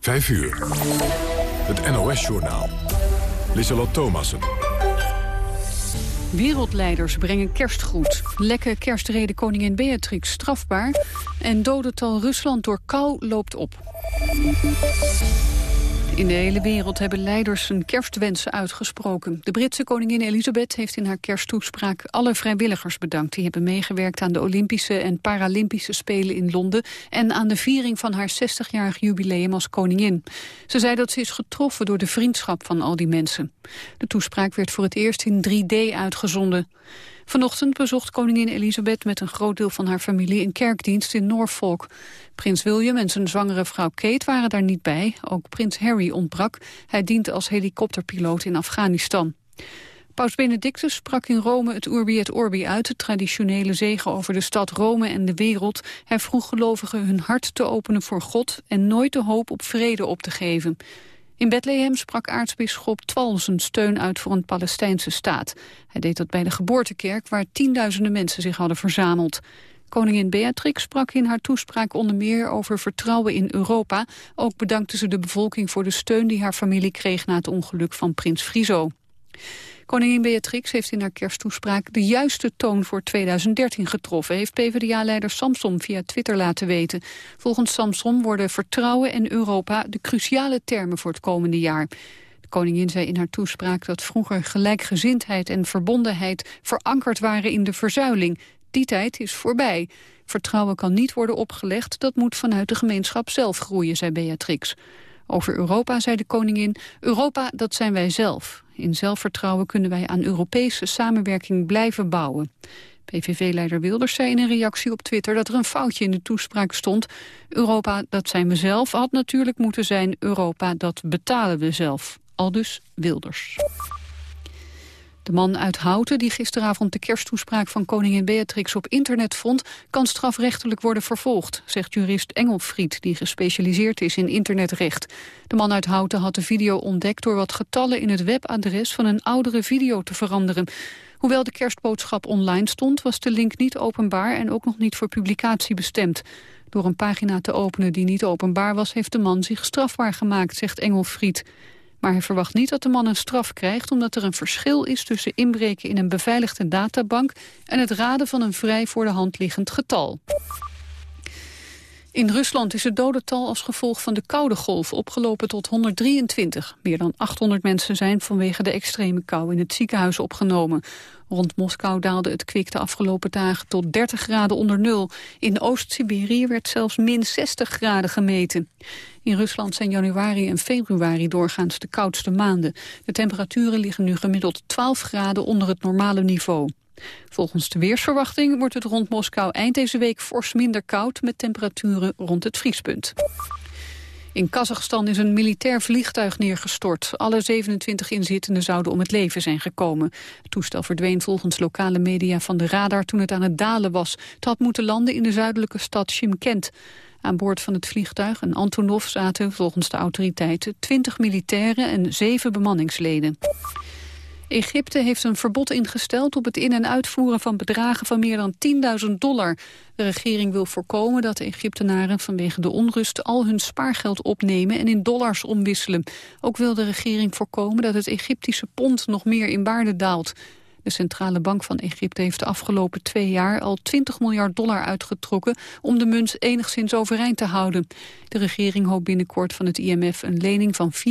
5 uur. Het NOS-journaal. Lieselot Thomassen. Wereldleiders brengen kerstgroet. Lekke kerstreden koningin Beatrix strafbaar. En dodental Rusland door kou loopt op. In de hele wereld hebben leiders hun kerstwensen uitgesproken. De Britse koningin Elisabeth heeft in haar kersttoespraak alle vrijwilligers bedankt. Die hebben meegewerkt aan de Olympische en Paralympische Spelen in Londen... en aan de viering van haar 60-jarig jubileum als koningin. Ze zei dat ze is getroffen door de vriendschap van al die mensen. De toespraak werd voor het eerst in 3D uitgezonden. Vanochtend bezocht koningin Elisabeth met een groot deel van haar familie een kerkdienst in Norfolk. Prins William en zijn zwangere vrouw Kate waren daar niet bij. Ook prins Harry ontbrak. Hij dient als helikopterpiloot in Afghanistan. Paus Benedictus sprak in Rome het Urbi et Orbi uit, het traditionele zegen over de stad Rome en de wereld. Hij vroeg gelovigen hun hart te openen voor God en nooit de hoop op vrede op te geven. In Bethlehem sprak aartsbisschop Twal zijn steun uit voor een Palestijnse staat. Hij deed dat bij de geboortekerk waar tienduizenden mensen zich hadden verzameld. Koningin Beatrix sprak in haar toespraak onder meer over vertrouwen in Europa. Ook bedankte ze de bevolking voor de steun die haar familie kreeg na het ongeluk van prins Friso. Koningin Beatrix heeft in haar kersttoespraak de juiste toon voor 2013 getroffen, heeft PvdA-leider Samson via Twitter laten weten. Volgens Samson worden vertrouwen en Europa de cruciale termen voor het komende jaar. De koningin zei in haar toespraak dat vroeger gelijkgezindheid en verbondenheid verankerd waren in de verzuiling. Die tijd is voorbij. Vertrouwen kan niet worden opgelegd, dat moet vanuit de gemeenschap zelf groeien, zei Beatrix. Over Europa zei de koningin, Europa dat zijn wij zelf. In zelfvertrouwen kunnen wij aan Europese samenwerking blijven bouwen. PVV-leider Wilders zei in een reactie op Twitter dat er een foutje in de toespraak stond. Europa, dat zijn we zelf, had natuurlijk moeten zijn Europa, dat betalen we zelf. Aldus Wilders. De man uit Houten die gisteravond de kersttoespraak van koningin Beatrix op internet vond, kan strafrechtelijk worden vervolgd, zegt jurist Engelfried, die gespecialiseerd is in internetrecht. De man uit Houten had de video ontdekt door wat getallen in het webadres van een oudere video te veranderen. Hoewel de kerstboodschap online stond, was de link niet openbaar en ook nog niet voor publicatie bestemd. Door een pagina te openen die niet openbaar was, heeft de man zich strafbaar gemaakt, zegt Engelfried. Maar hij verwacht niet dat de man een straf krijgt... omdat er een verschil is tussen inbreken in een beveiligde databank... en het raden van een vrij voor de hand liggend getal. In Rusland is het dodental als gevolg van de koude golf opgelopen tot 123. Meer dan 800 mensen zijn vanwege de extreme kou in het ziekenhuis opgenomen. Rond Moskou daalde het kwik de afgelopen dagen tot 30 graden onder nul. In Oost-Siberië werd zelfs min 60 graden gemeten. In Rusland zijn januari en februari doorgaans de koudste maanden. De temperaturen liggen nu gemiddeld 12 graden onder het normale niveau. Volgens de weersverwachting wordt het rond Moskou eind deze week fors minder koud... met temperaturen rond het vriespunt. In Kazachstan is een militair vliegtuig neergestort. Alle 27 inzittenden zouden om het leven zijn gekomen. Het toestel verdween volgens lokale media van de radar toen het aan het dalen was. Het had moeten landen in de zuidelijke stad Shimkent. Aan boord van het vliegtuig, een Antonov, zaten volgens de autoriteiten 20 militairen en 7 bemanningsleden. Egypte heeft een verbod ingesteld op het in- en uitvoeren van bedragen van meer dan 10.000 dollar. De regering wil voorkomen dat Egyptenaren vanwege de onrust al hun spaargeld opnemen en in dollars omwisselen. Ook wil de regering voorkomen dat het Egyptische pond nog meer in waarde daalt. De Centrale Bank van Egypte heeft de afgelopen twee jaar al 20 miljard dollar uitgetrokken om de munt enigszins overeind te houden. De regering hoopt binnenkort van het IMF een lening van 4,8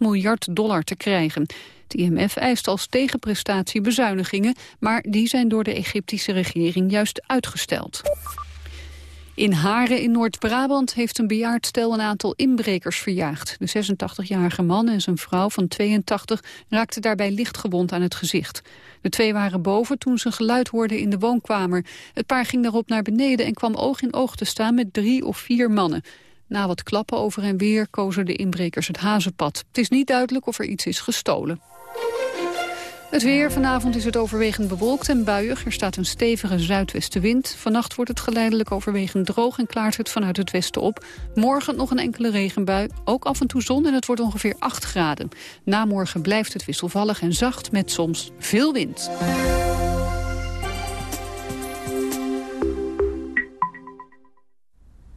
miljard dollar te krijgen. Het IMF eist als tegenprestatie bezuinigingen, maar die zijn door de Egyptische regering juist uitgesteld. In Haren in Noord-Brabant heeft een bejaard stel een aantal inbrekers verjaagd. De 86-jarige man en zijn vrouw van 82 raakten daarbij lichtgewond aan het gezicht. De twee waren boven toen ze geluid hoorden in de woonkamer. Het paar ging daarop naar beneden en kwam oog in oog te staan met drie of vier mannen. Na wat klappen over en weer kozen de inbrekers het hazenpad. Het is niet duidelijk of er iets is gestolen. Het weer. Vanavond is het overwegend bewolkt en buiig. Er staat een stevige zuidwestenwind. Vannacht wordt het geleidelijk overwegend droog en klaart het vanuit het westen op. Morgen nog een enkele regenbui. Ook af en toe zon en het wordt ongeveer 8 graden. Na morgen blijft het wisselvallig en zacht met soms veel wind.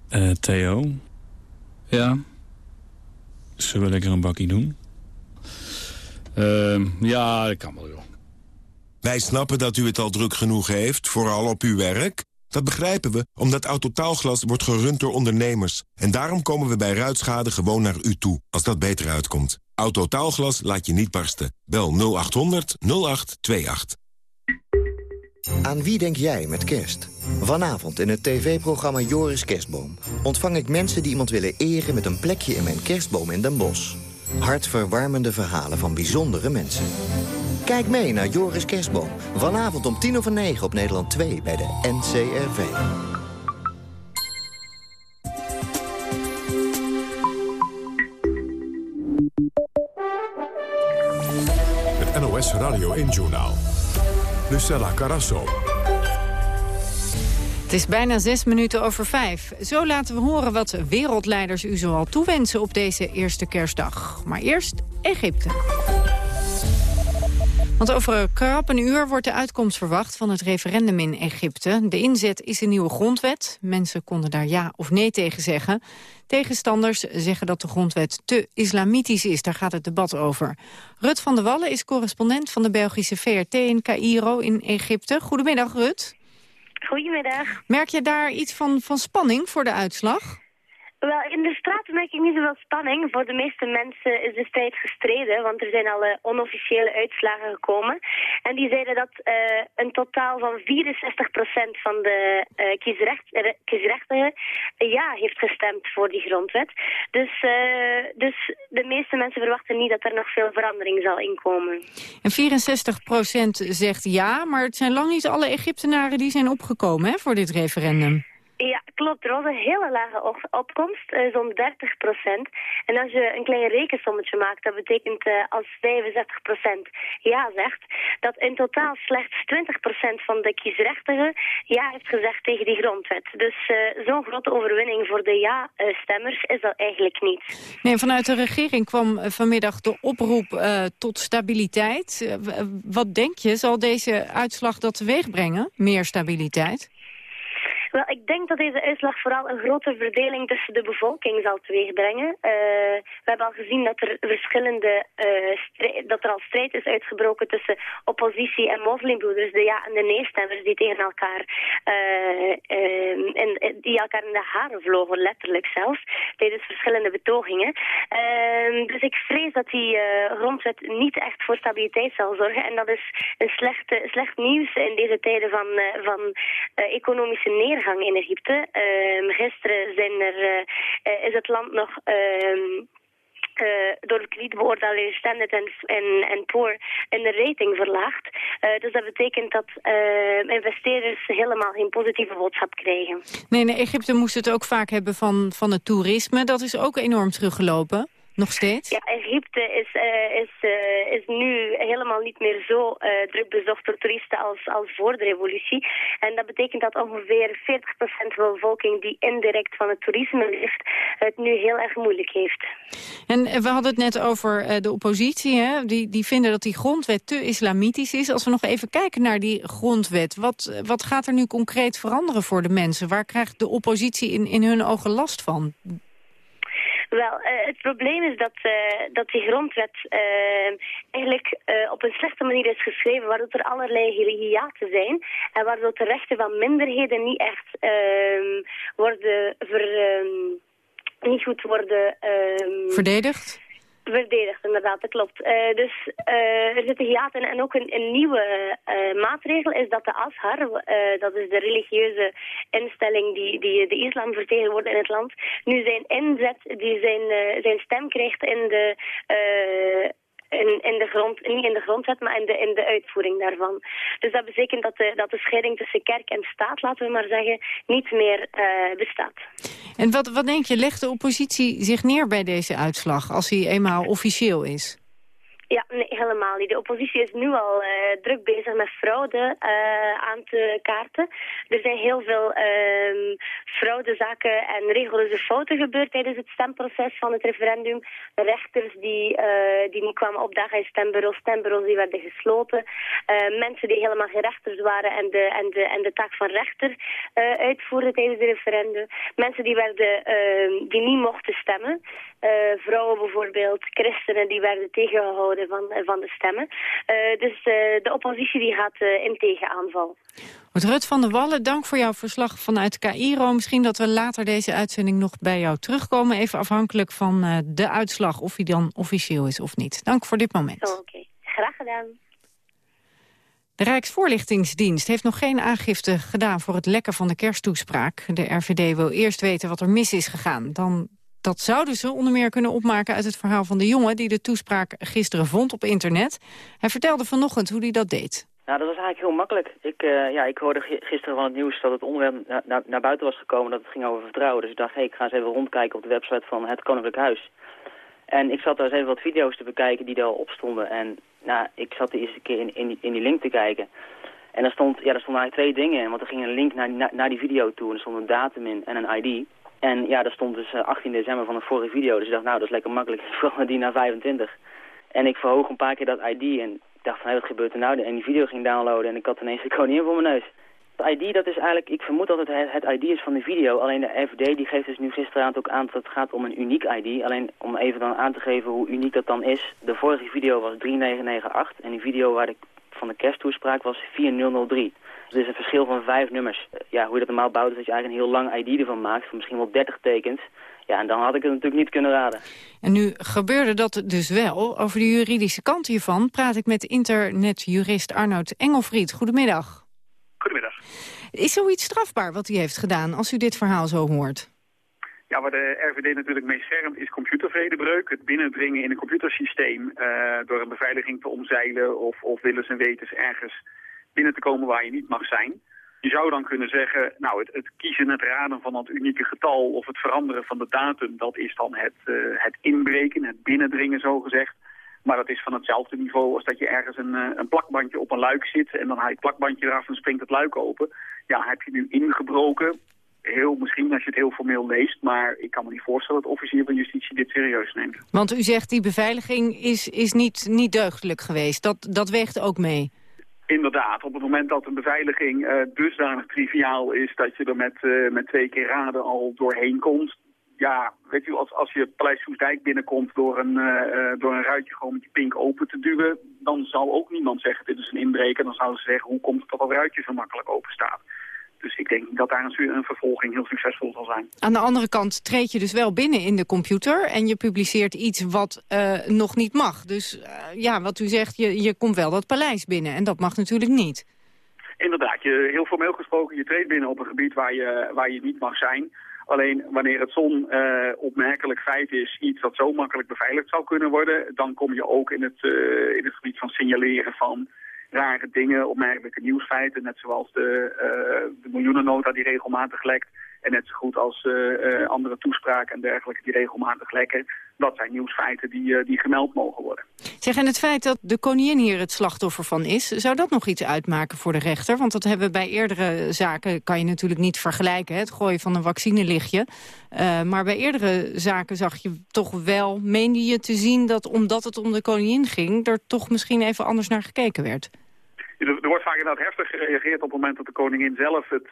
Uh, Theo? Ja? Zullen we lekker een bakkie doen? Uh, ja, dat kan wel, joh. Wij snappen dat u het al druk genoeg heeft, vooral op uw werk. Dat begrijpen we, omdat Autotaalglas wordt gerund door ondernemers. En daarom komen we bij ruitschade gewoon naar u toe, als dat beter uitkomt. Autotaalglas laat je niet barsten. Bel 0800 0828. Aan wie denk jij met kerst? Vanavond in het tv-programma Joris Kerstboom... ontvang ik mensen die iemand willen eren met een plekje in mijn kerstboom in Den Bosch. Hartverwarmende verhalen van bijzondere mensen. Kijk mee naar Joris Kerstboom. Vanavond om tien over negen op Nederland 2 bij de NCRV. Het NOS Radio 1-journaal. Lucella Carasso. Het is bijna zes minuten over vijf. Zo laten we horen wat wereldleiders u zoal toewensen op deze eerste kerstdag. Maar eerst Egypte. Want over krap een uur wordt de uitkomst verwacht van het referendum in Egypte. De inzet is een nieuwe grondwet. Mensen konden daar ja of nee tegen zeggen. Tegenstanders zeggen dat de grondwet te islamitisch is. Daar gaat het debat over. Rut van der Wallen is correspondent van de Belgische VRT in Cairo in Egypte. Goedemiddag, Rut. Goedemiddag. Merk je daar iets van, van spanning voor de uitslag? Wel, in de straat merk ik niet zoveel spanning. Voor de meeste mensen is de strijd gestreden, want er zijn al uh, onofficiële uitslagen gekomen. En die zeiden dat uh, een totaal van 64% van de uh, kiesrecht, ja heeft gestemd voor die grondwet. Dus, dus de meeste mensen verwachten niet dat er nog veel verandering zal inkomen. En 64% zegt ja, maar het zijn lang niet alle Egyptenaren die zijn opgekomen hè, voor dit referendum. Ja, klopt. Er was een hele lage opkomst, uh, zo'n 30 procent. En als je een klein rekensommetje maakt, dat betekent uh, als 65 procent ja zegt, dat in totaal slechts 20 procent van de kiesrechtigen ja heeft gezegd tegen die grondwet. Dus uh, zo'n grote overwinning voor de ja-stemmers is dat eigenlijk niet. Nee, vanuit de regering kwam vanmiddag de oproep tot stabiliteit. wat denk je, zal deze uitslag dat teweeg brengen? Meer stabiliteit? Wel, ik denk dat deze uitslag vooral een grote verdeling tussen de bevolking zal teweegbrengen. Uh, we hebben al gezien dat er verschillende, uh, dat er al strijd is uitgebroken tussen oppositie en moslimbroeders, de ja- en de nee-stemmers die tegen elkaar, uh, en, die elkaar in de haren vlogen, letterlijk zelfs, tijdens verschillende betogingen. Ehm, dus ik vrees dat die grondwet niet echt voor stabiliteit zal zorgen en dat is een slechte, slecht nieuws in deze tijden van, van economische neergang in Egypte. Uh, gisteren zijn er, uh, is het land nog... Uh, door de kredietbeoordelaar Standard en, en, en Poor de rating verlaagd. Dus dat betekent dat uh, investeerders helemaal geen positieve boodschap krijgen. Nee, nee, Egypte moest het ook vaak hebben van, van het toerisme. Dat is ook enorm teruggelopen. Nog steeds? Ja, Egypte is, uh, is, uh, is nu helemaal niet meer zo uh, druk bezocht door toeristen als, als voor de revolutie. En dat betekent dat ongeveer 40% van de bevolking die indirect van het toerisme leeft, het nu heel erg moeilijk heeft. En we hadden het net over de oppositie, hè? Die, die vinden dat die grondwet te islamitisch is. Als we nog even kijken naar die grondwet, wat, wat gaat er nu concreet veranderen voor de mensen? Waar krijgt de oppositie in, in hun ogen last van? Wel, uh, het probleem is dat, uh, dat die grondwet uh, eigenlijk op een slechte manier is geschreven, waardoor er allerlei hiaten zijn en waardoor de rechten van minderheden niet echt ehm, worden ver, ehm, niet goed worden... Ehm, Verdedigd? Verdedigd, inderdaad, dat klopt. Uh, dus uh, er zitten hiaten en ook een, een nieuwe uh, maatregel is dat de Ashar, dat is de religieuze instelling die, die de islam vertegenwoordigt in het land, nu zijn inzet, die zijn, zijn stem krijgt in de in, de grond, niet in de grondwet, maar in de, in de uitvoering daarvan. Dus dat betekent dat de, dat de scheiding tussen kerk en staat, laten we maar zeggen, niet meer uh, bestaat. En wat, wat denk je, legt de oppositie zich neer bij deze uitslag, als hij eenmaal officieel is? Ja, nee, helemaal niet. De oppositie is nu al uh, druk bezig met fraude uh, aan te kaarten. Er zijn heel veel um, fraudezaken en regelloze fouten gebeurd tijdens het stemproces van het referendum. Rechters die, uh, die niet kwamen opdagen in stembureaus, stembureaus die werden gesloten. mensen die helemaal geen rechters waren en de, en de, en de taak van rechter uitvoerden tijdens het referendum. Mensen die, werden, ehm, die niet mochten stemmen. Vrouwen bijvoorbeeld, christenen die werden tegengehouden van, van de stemmen. Uh, dus de oppositie die gaat in tegenaanval. Rut van der Wallen, dank voor jouw verslag vanuit Cairo. Misschien dat we later deze uitzending nog bij jou terugkomen. Even afhankelijk van de uitslag, of hij dan officieel is of niet. Dank voor dit moment. Oké, okay. graag gedaan. De Rijksvoorlichtingsdienst heeft nog geen aangifte gedaan voor het lekken van de kersttoespraak. De RVD wil eerst weten wat er mis is gegaan. Dan dat zouden ze onder meer kunnen opmaken uit het verhaal van de jongen... die de toespraak gisteren vond op internet. Hij vertelde vanochtend hoe hij dat deed. Nou, dat was eigenlijk heel makkelijk. Ik, uh, ja, ik hoorde gisteren van het nieuws dat het onderwerp naar, buiten was gekomen... dat het ging over vertrouwen. Dus ik dacht, hey, ik ga eens even rondkijken op de website van het Koninklijk Huis. En ik zat daar eens even wat video's te bekijken die daar al op stonden. En nou, ik zat de eerste keer in, in, die, in die link te kijken... En daar stond, ja, daar stonden eigenlijk twee dingen in, want er ging een link naar, naar, naar die video toe en er stond een datum in en een ID. En ja, daar stond dus 18 eh, december van een vorige video. Dus ik dacht, nou, dat is lekker makkelijk. Veranderde die naar 25. En ik verhoog een paar keer dat ID en ik dacht van, hé, wat gebeurt er nou? En die video ging downloaden en ik had ineens de koningin voor mijn neus. Het ID, dat is eigenlijk, ik vermoed dat het het ID is van de video. Alleen de FD die geeft dus nu gisteravond ook aan dat het gaat om een uniek ID. Alleen om even dan aan te geven hoe uniek dat dan is. De vorige video was 3998 en die video waar ik van de kersttoespraak was 4003. Dus is een verschil van vijf nummers. Eh, ja, hoe je dat normaal bouwt is dat je eigenlijk een heel lang ID ervan maakt, van misschien wel 30 tekens. Ja, en dan had ik het natuurlijk niet kunnen raden. En nu gebeurde dat dus wel. Over de juridische kant hiervan praat ik met internetjurist Arnoud Engelfried. Goedemiddag. Goedemiddag. Is zoiets strafbaar wat u heeft gedaan, als u dit verhaal zo hoort? Ja, waar de RVD natuurlijk mee schermt is computervredebreuk. Het binnendringen in een computersysteem uh, door een beveiliging te omzeilen of, of willens en wetens ergens binnen te komen waar je niet mag zijn. Je zou dan kunnen zeggen, nou het, het kiezen, het raden van dat unieke getal of het veranderen van de datum, dat is dan het, uh, het inbreken, het binnendringen zogezegd. Maar dat is van hetzelfde niveau als dat je ergens een, uh, een plakbandje op een luik zit en dan haal je het plakbandje eraf en springt het luik open. Ja, heb je nu ingebroken, heel, misschien als je het heel formeel leest, maar ik kan me niet voorstellen dat officier van justitie dit serieus neemt. Want u zegt die beveiliging is, is niet, niet deugdelijk geweest, dat, dat weegt ook mee? Inderdaad, op het moment dat een beveiliging uh, dusdanig triviaal is dat je er met, uh, met twee keer raden al doorheen komt. Ja, weet u, als, als je Paleis Soesdijk binnenkomt door een, uh, door een ruitje gewoon met je pink open te duwen, dan zal ook niemand zeggen dit is een inbreker. Dan zouden ze zeggen hoe komt het dat dat ruitje zo makkelijk open staat. Dus ik denk dat daar een, een vervolging heel succesvol zal zijn. Aan de andere kant treed je dus wel binnen in de computer... en je publiceert iets wat uh, nog niet mag. Dus uh, ja, wat u zegt, je, je komt wel dat paleis binnen. En dat mag natuurlijk niet. Inderdaad, je, heel formeel gesproken, je treedt binnen op een gebied waar je, waar je niet mag zijn... Alleen wanneer het zo'n uh, opmerkelijk feit is, iets dat zo makkelijk beveiligd zou kunnen worden, dan kom je ook in het, uh, in het gebied van signaleren van rare dingen, opmerkelijke nieuwsfeiten. Net zoals de, uh, de miljoenennota die regelmatig lekt. En net zo goed als uh, uh, andere toespraken en dergelijke die regelmatig lekken. Dat zijn nieuwsfeiten die, die gemeld mogen worden. Zeg, en het feit dat de koningin hier het slachtoffer van is... zou dat nog iets uitmaken voor de rechter? Want dat hebben we bij eerdere zaken, kan je natuurlijk niet vergelijken... Hè? het gooien van een vaccinelichtje. maar bij eerdere zaken zag je toch wel, meende je te zien... dat omdat het om de koningin ging, er toch misschien even anders naar gekeken werd? Er, wordt vaak inderdaad heftig gereageerd op het moment dat de koningin zelf het,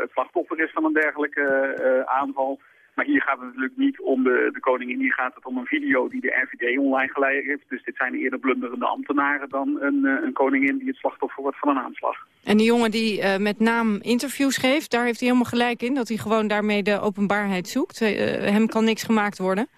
het slachtoffer is van een dergelijke uh, aanval. Maar hier gaat het natuurlijk niet om de, de koningin, hier gaat het om een video die de RVD online geleid heeft. Dus dit zijn eerder blunderende ambtenaren dan een, een koningin die het slachtoffer wordt van een aanslag. En die jongen die met naam interviews geeft, daar heeft hij helemaal gelijk in, dat hij gewoon daarmee de openbaarheid zoekt. hem kan niks gemaakt worden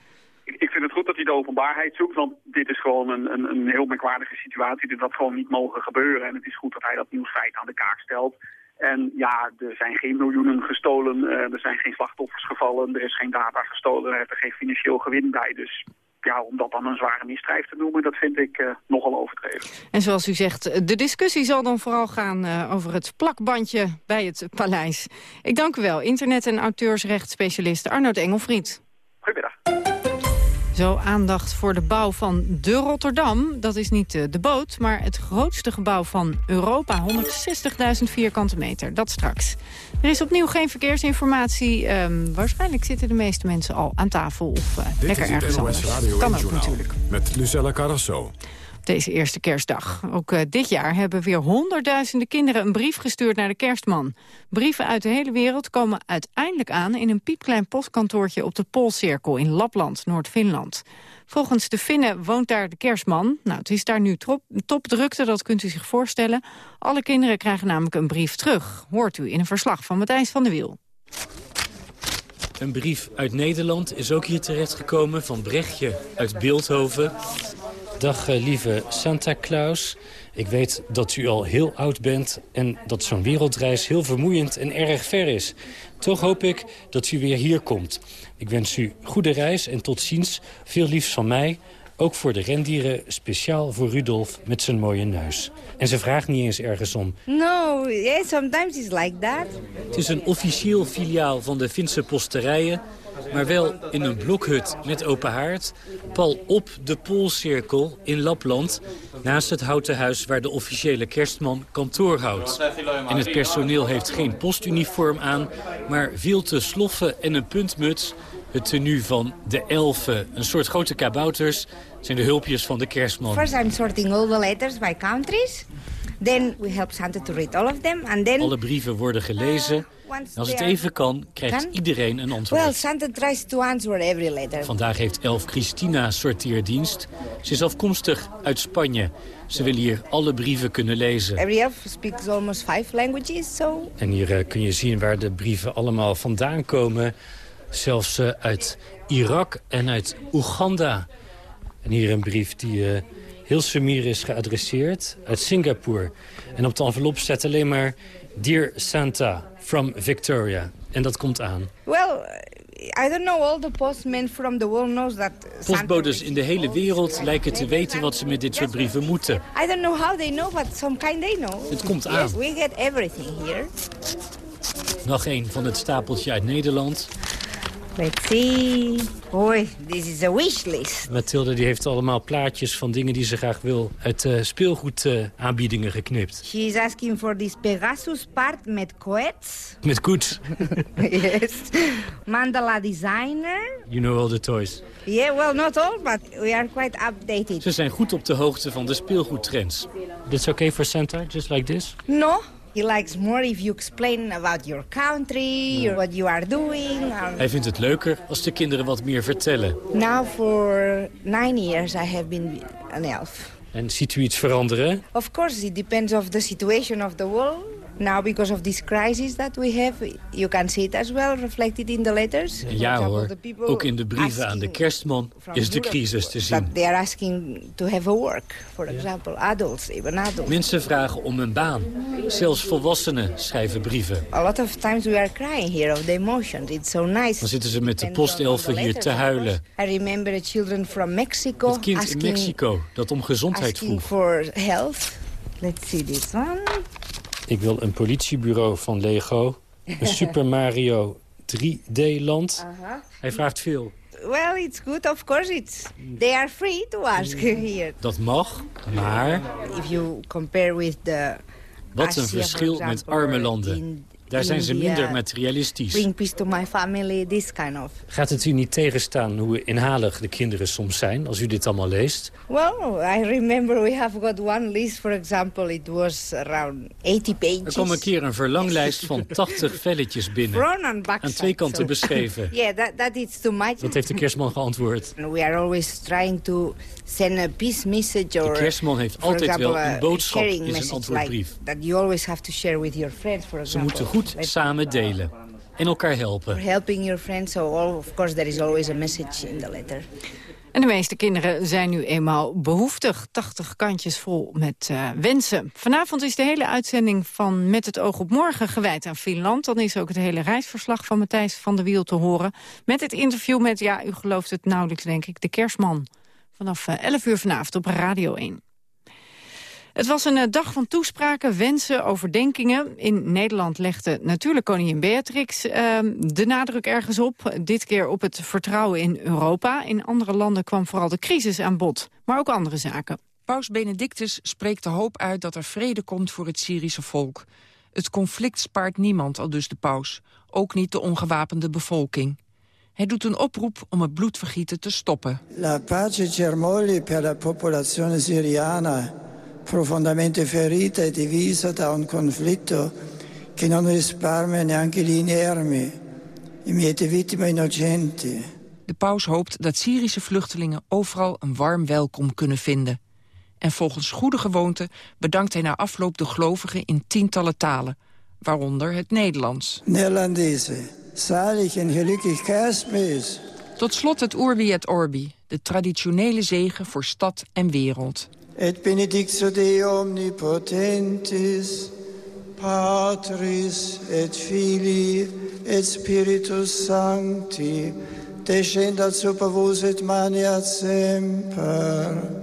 ik vind het goed dat hij de openbaarheid zoekt, want dit is gewoon een, een, een heel merkwaardige situatie. Dit had gewoon niet mogen gebeuren. En het is goed dat hij dat nieuwsfeit aan de kaak stelt. En ja, er zijn geen miljoenen gestolen, uh, er zijn geen slachtoffers gevallen, er is geen data gestolen, er is er geen financieel gewin bij. Dus ja, om dat dan een zware misdrijf te noemen, dat vind ik uh, nogal overdreven. En zoals u zegt, de discussie zal dan vooral gaan uh, over het plakbandje bij het paleis. Ik dank u wel, internet- en auteursrechtsspecialist Arnoud Engelfried. Goedemiddag. Zo aandacht voor de bouw van de Rotterdam. Dat is niet eh, de boot, maar het grootste gebouw van Europa. 160.000 vierkante meter. Dat straks. Er is opnieuw geen verkeersinformatie. Um, waarschijnlijk zitten de meeste mensen al aan tafel of uh, lekker ergens anders. Kan ook natuurlijk. Met Lucella Carrasso deze eerste kerstdag. Ook uh, dit jaar hebben weer honderdduizenden kinderen een brief gestuurd naar de kerstman. Brieven uit de hele wereld komen uiteindelijk aan in een piepklein postkantoortje op de Poolcirkel in Lapland, Noord-Finland. Volgens de Finnen woont daar de kerstman. Nou, het is daar nu topdrukte, dat kunt u zich voorstellen. Alle kinderen krijgen namelijk een brief terug. Hoort u in een verslag van Matthijs van der Wiel. Een brief uit Nederland is ook hier terechtgekomen van Brechtje uit Beeldhoven. Dag eh, lieve Santa Claus. Ik weet dat u al heel oud bent en dat zo'n wereldreis heel vermoeiend en erg ver is. Toch hoop ik dat u weer hier komt. Ik wens u goede reis en tot ziens. Veel liefs van mij. Ook voor de rendieren, speciaal voor Rudolf met zijn mooie neus. En ze vraagt niet eens ergens om. No, yeah, sometimes it's like that. Het is een officieel filiaal van de Finse posterijen maar wel in een blokhut met open haard. Pal op de Poolcirkel in Lapland, naast het houten huis waar de officiële kerstman kantoor houdt. En het personeel heeft geen postuniform aan, maar te sloffen en een puntmuts. Het tenue van de elfen, een soort grote kabouters, zijn de hulpjes van de kerstman. First I'm sorting all the letters by countries. Then we help Santa to read all of them. And then... Alle brieven worden gelezen. Als het even kan, krijgt iedereen een antwoord. Well, Santa tries to answer every letter. Vandaag heeft elf Christina sorteerdienst. Ze is afkomstig uit Spanje. Ze wil hier alle brieven kunnen lezen. Every elf speaks almost five languages, so... En hier uh, kun je zien waar de brieven allemaal vandaan komen. Zelfs uh, uit Irak en uit Oeganda. En hier een brief die uh, heel sumier is geadresseerd uit Singapore. En op de envelop staat alleen maar... Dear Santa, from Victoria. En dat komt aan. Well, I don't know all the postmen from the world knows that Postbodes in de hele wereld lijken te weten wat ze met dit soort brieven moeten. I don't know how they know, but some kind they know. Het komt aan. Yes, we get everything here. Nog een van het stapeltje uit Nederland. Let's see. Hoi, this is a wishlist. Mathilde die heeft allemaal plaatjes van dingen die ze graag wil uit uh, speelgoedaanbiedingen uh, geknipt. She is asking for this Pegasus part met coets. Met koets. yes. Mandala designer. You know all the toys. Yeah, well, not all, but we are quite updated. Ze zijn goed op de hoogte van de speelgoedtrends. This okay for Santa, just like this? No, He likes more if you explain about your country, ja. what you are doing. Hij vindt het leuker als de kinderen wat meer vertellen. Now for nine years I have been an elf. En ziet u iets veranderen? Of course, it depends of the situation of the world. Now, because of this crisis that we have, you can see it as well reflected in the letters. Ja hoor, ook in de brieven aan de kerstman is de crisis te zien. they are asking to have a work, for example, adults, even adults. Mensen vragen om een baan. Zelfs volwassenen schrijven brieven. A lot of times we are crying here of the emotions. It's so nice. Dan zitten ze met de postelfen hier te huilen. I remember the children from Mexico. Het kind in Mexico dat om gezondheid vroeg. for health. Let's see this one. Ik wil een politiebureau van Lego. Een Super Mario 3D-land. Uh -huh. Hij vraagt veel. Well, it's good, of course. It's, they are free to ask here. Dat mag, maar... If you compare with the... Wat een verschil met arme landen. Daar zijn ze minder materialistisch. Bring peace to my family, this kind of. Gaat het u niet tegenstaan hoe inhalig de kinderen soms zijn, als u dit allemaal leest? Well, I remember we have got one list, for example, it was around 80 pages. Er kwam een keer een verlanglijst van 80 velletjes binnen. Aan twee kanten so. beschreven. yeah, that, that is too much. Dat heeft de kerstman geantwoord. We are always trying to send a peace message or... De kerstman heeft altijd example, wel een boodschap in zijn antwoordbrief. Like that you always have to share with your friends, for example. Ze moeten goed samen delen. En elkaar helpen. Helping your friends, so all, of course there is always a message in the letter. En de meeste kinderen zijn nu eenmaal behoeftig. 80 kantjes vol met uh, wensen. Vanavond is de hele uitzending van Met het oog op morgen gewijd aan Finland. Dan is ook het hele reisverslag van Matthijs van der Wiel te horen. Met het interview met, ja, u gelooft het nauwelijks denk ik, de kerstman. Vanaf 11 eh, uur vanavond op Radio 1. Het was een eh, dag van toespraken, wensen, overdenkingen. In Nederland legde natuurlijk koningin Beatrix uh, de nadruk ergens op. Dit keer op het vertrouwen in Europa. In andere landen kwam vooral de crisis aan bod, maar ook andere zaken. Paus Benedictus spreekt de hoop uit dat er vrede komt voor het Syrische volk. Het conflict spaart niemand, al dus de paus. Ook niet de ongewapende bevolking. Hij doet een oproep om het bloedvergieten te stoppen. La pace germogli per la popolazione siriana, profondamente ferita e divisa da un conflitto che non risparmia neanche gli inermi, i miete vittime innocenti. De paus hoopt dat Syrische vluchtelingen overal een warm welkom kunnen vinden. En volgens goede gewoonte bedankt hij na afloop de gelovigen in tientallen talen, waaronder het Nederlands. Nederlandese, zalig en gelukkig kerstmis. Tot slot het Urbi et Orbi, de traditionele zegen voor stad en wereld. Et benedictio Dei omnipotentis, Patris et Filii et Spiritus Sancti, descendat super vos et mania semper.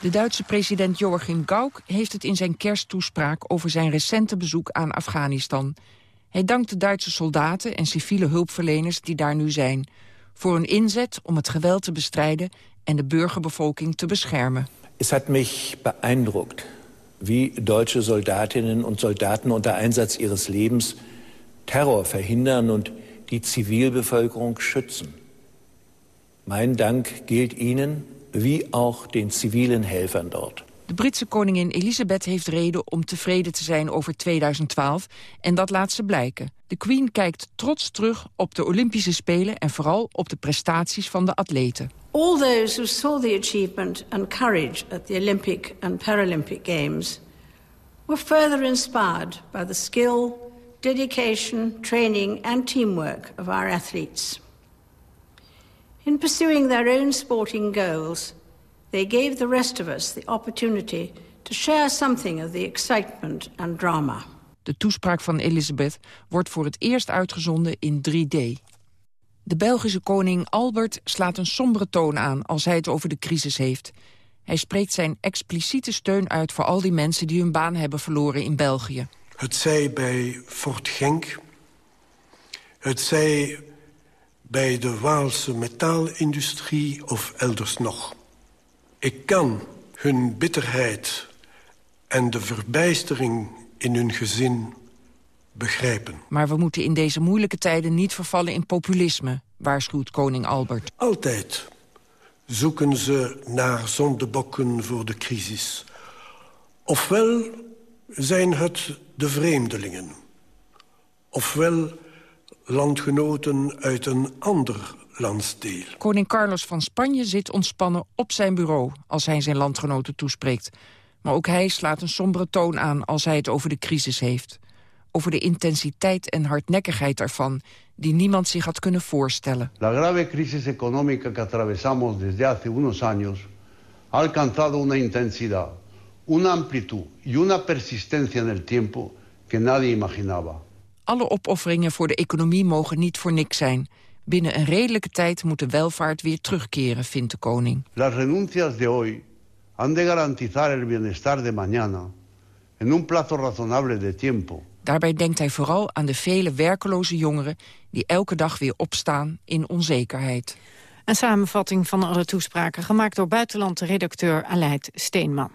De Duitse president Joachim Gauck heeft het in zijn kersttoespraak over zijn recente bezoek aan Afghanistan. Hij dankt de Duitse soldaten en civiele hulpverleners die daar nu zijn... voor hun inzet om het geweld te bestrijden en de burgerbevolking te beschermen. Het hat mich beeindruckt, wie deutsche Soldatinnen und Soldaten unter Einsatz ihres Lebens Terror verhindern und die Zivilbevölkerung schützen. Mein Dank gilt Ihnen wie auch den civilen Helfern dort. De Britse koningin Elisabeth heeft reden om tevreden te zijn over 2012 en dat laat ze blijken. De Queen kijkt trots terug op de Olympische Spelen en vooral op de prestaties van de atleten. All those who saw the achievement and courage at the Olympic and Paralympic Games were further inspired by the skill, dedication, training and teamwork of our athletes. In pursuing their own sporting goals, they gave the rest of us the opportunity to share something of the excitement and drama. De toespraak van Elizabeth wordt voor het eerst uitgezonden in 3D. De Belgische koning Albert slaat een sombere toon aan als hij het over de crisis heeft. Hij spreekt zijn expliciete steun uit voor al die mensen die hun baan hebben verloren in België. Het zij bij Fort Genk, het zij bij de Waalse metaalindustrie of elders nog. Ik kan hun bitterheid en de verbijstering in hun gezin begrijpen. Maar we moeten in deze moeilijke tijden niet vervallen in populisme, waarschuwt koning Albert. Altijd zoeken ze naar zondebokken voor de crisis. Ofwel zijn het de vreemdelingen, ofwel landgenoten uit een ander landsdeel. Koning Carlos van Spanje zit ontspannen op zijn bureau... als hij zijn landgenoten toespreekt. Maar ook hij slaat een sombere toon aan als hij het over de crisis heeft. Over de intensiteit en hardnekkigheid ervan... die niemand zich had kunnen voorstellen. La grave crisis económica que atravesamos desde hace unos años... ha alcanzado una intensidad, una amplitud y una persistencia en el tiempo... que nadie imaginaba. Alle opofferingen voor de economie mogen niet voor niks zijn. Binnen een redelijke tijd moet de welvaart weer terugkeren, vindt de koning. Las renuncias de hoy han de garantizar el bienestar de mañana en un plazo razonable de tiempo. Daarbij denkt hij vooral aan de vele werkeloze jongeren... die elke dag weer opstaan in onzekerheid. Een samenvatting van alle toespraken gemaakt door buitenlandredacteur Aleid Steenman.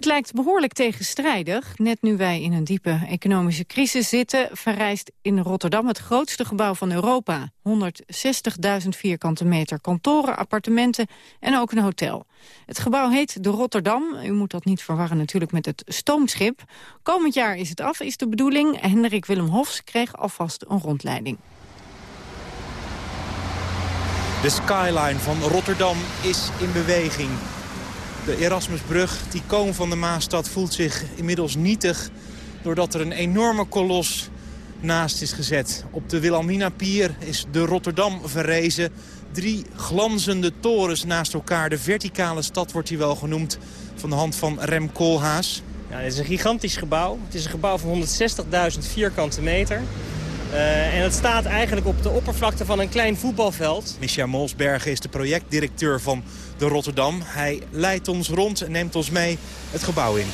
Het lijkt behoorlijk tegenstrijdig. Net nu wij in een diepe economische crisis zitten... verrijst in Rotterdam het grootste gebouw van Europa. 160.000 vierkante meter kantoren, appartementen en ook een hotel. Het gebouw heet de Rotterdam. U moet dat niet verwarren natuurlijk met het stoomschip. Komend jaar is het af, is de bedoeling. Hendrik Willem Hofs kreeg alvast een rondleiding. De skyline van Rotterdam is in beweging. De Erasmusbrug, die koon van de Maastad, voelt zich inmiddels nietig... doordat er een enorme kolos naast is gezet. Op de Wilhelmina-pier is de Rotterdam verrezen. Drie glanzende torens naast elkaar. De verticale stad wordt hier wel genoemd van de hand van Rem Koolhaas. Ja, het is een gigantisch gebouw. Het is een gebouw van 160.000 vierkante meter. Uh, en het staat eigenlijk op de oppervlakte van een klein voetbalveld. Micha Molsbergen is de projectdirecteur van de Rotterdam. Hij leidt ons rond en neemt ons mee het gebouw in.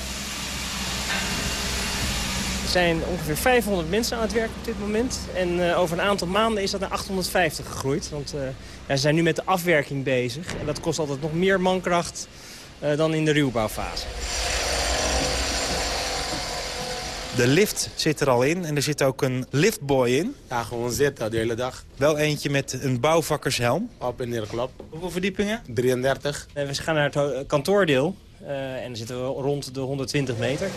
Er zijn ongeveer 500 mensen aan het werk op dit moment. En uh, over een aantal maanden is dat naar 850 gegroeid. Want uh, ja, ze zijn nu met de afwerking bezig. En dat kost altijd nog meer mankracht uh, dan in de ruwbouwfase. De lift zit er al in en er zit ook een liftboy in. Ja, gewoon zitten de hele dag. Wel eentje met een bouwvakkershelm. Op en neer klopt. Hoeveel verdiepingen? 33. En we gaan naar het kantoordeel. Uh, en dan zitten we rond de 120 meter.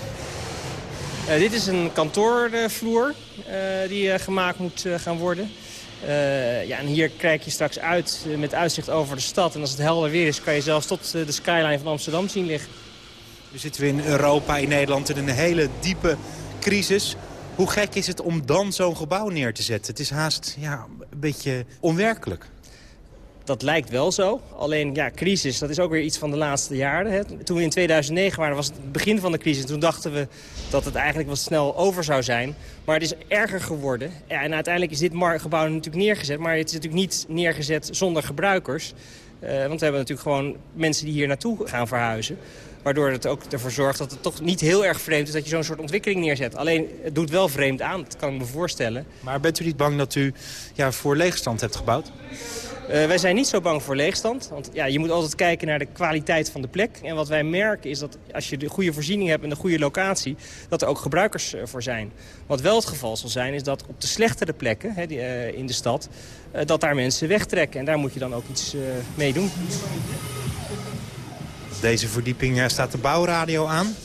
Uh, dit is een kantoorvloer uh, die gemaakt moet gaan worden. ja, en hier kijk je straks uit met uitzicht over de stad. En als het helder weer is, kan je zelfs tot de skyline van Amsterdam zien liggen. Nu zitten we in Europa, in Nederland, in een hele diepe crisis. Hoe gek is het om dan zo'n gebouw neer te zetten? Het is haast ja, een beetje onwerkelijk. Dat lijkt wel zo. Alleen, ja, crisis, dat is ook weer iets van de laatste jaren. Hè. Toen we in 2009 waren, was het het begin van de crisis. Toen dachten we dat het eigenlijk wat snel over zou zijn. Maar het is erger geworden. En uiteindelijk is dit gebouw natuurlijk neergezet. Maar het is natuurlijk niet neergezet zonder gebruikers. Uh, want we hebben natuurlijk gewoon mensen die hier naartoe gaan verhuizen. Waardoor het ook ervoor zorgt dat het toch niet heel erg vreemd is dat je zo'n soort ontwikkeling neerzet. Alleen, het doet wel vreemd aan, dat kan ik me voorstellen. Maar bent u niet bang dat u ja, voor leegstand hebt gebouwd? Uh, wij zijn niet zo bang voor leegstand. Want ja, je moet altijd kijken naar de kwaliteit van de plek. En wat wij merken is dat als je de goede voorziening hebt en de goede locatie... dat er ook gebruikers uh, voor zijn. Wat wel het geval zal zijn is dat op de slechtere plekken hè, die, uh, in de stad... dat daar mensen wegtrekken. En daar moet je dan ook iets mee doen. Deze verdieping staat de bouwradio aan.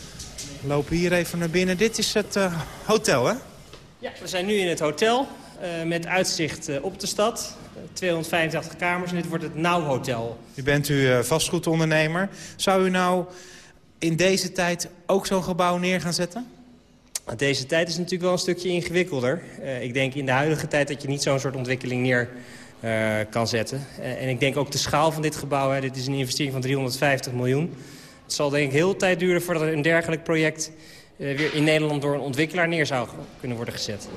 We lopen hier even naar binnen. Dit is het uh, hotel, hè? Ja, we zijn nu in het hotel uh, met uitzicht uh, op de stad. 285 kamers en dit wordt het Nou Hotel. U bent u vastgoedondernemer. Zou u nou in deze tijd ook zo'n gebouw neer gaan zetten? Deze tijd is natuurlijk wel een stukje ingewikkelder. ik denk in de huidige tijd dat je niet zo'n soort ontwikkeling neer kan zetten. Uh, en ik denk ook de schaal van dit gebouw, hè, dit is een investering van 350 miljoen. Het zal denk ik heel tijd duren voordat een dergelijk project uh, weer in Nederland door een ontwikkelaar neer zou kunnen worden gezet.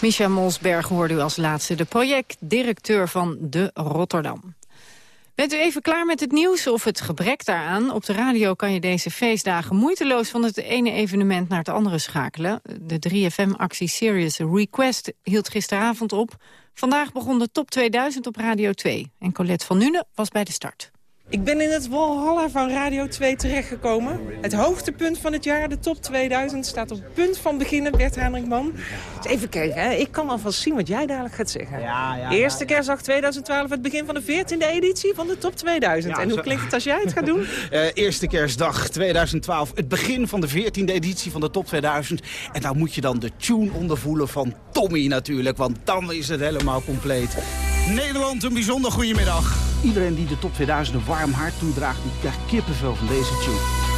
Micha Molsberg hoorde u als laatste de projectdirecteur van de Rotterdam. Bent u even klaar met het nieuws of het gebrek daaraan? Op de radio kan je deze feestdagen moeiteloos van het ene evenement naar het andere schakelen. De 3FM-actie Serious Request hield gisteravond op. Vandaag begon de top 2000 op Radio 2. En Colette van Nuenen was bij de start. Ik ben in het Walhalla van Radio 2 terechtgekomen. Het hoogtepunt van het jaar, de top 2000, staat op het punt van beginnen. Bert Haneringman. Dus even kijken, hè. ik kan alvast zien wat jij dadelijk gaat zeggen. Ja, ja, Eerste kerstdag 2012, het begin van de 14e editie van de top 2000. en hoe zo... klinkt het als jij het gaat doen? uh, eerste kerstdag 2012, het begin van de 14e editie van de top 2000. En daar moet je dan de tune ondervoelen van Tommy natuurlijk, want dan is het helemaal compleet. Nederland, een bijzonder goedemiddag. Iedereen die de top 2000 een warm hart toedraagt, die krijgt kippenvel van deze tune.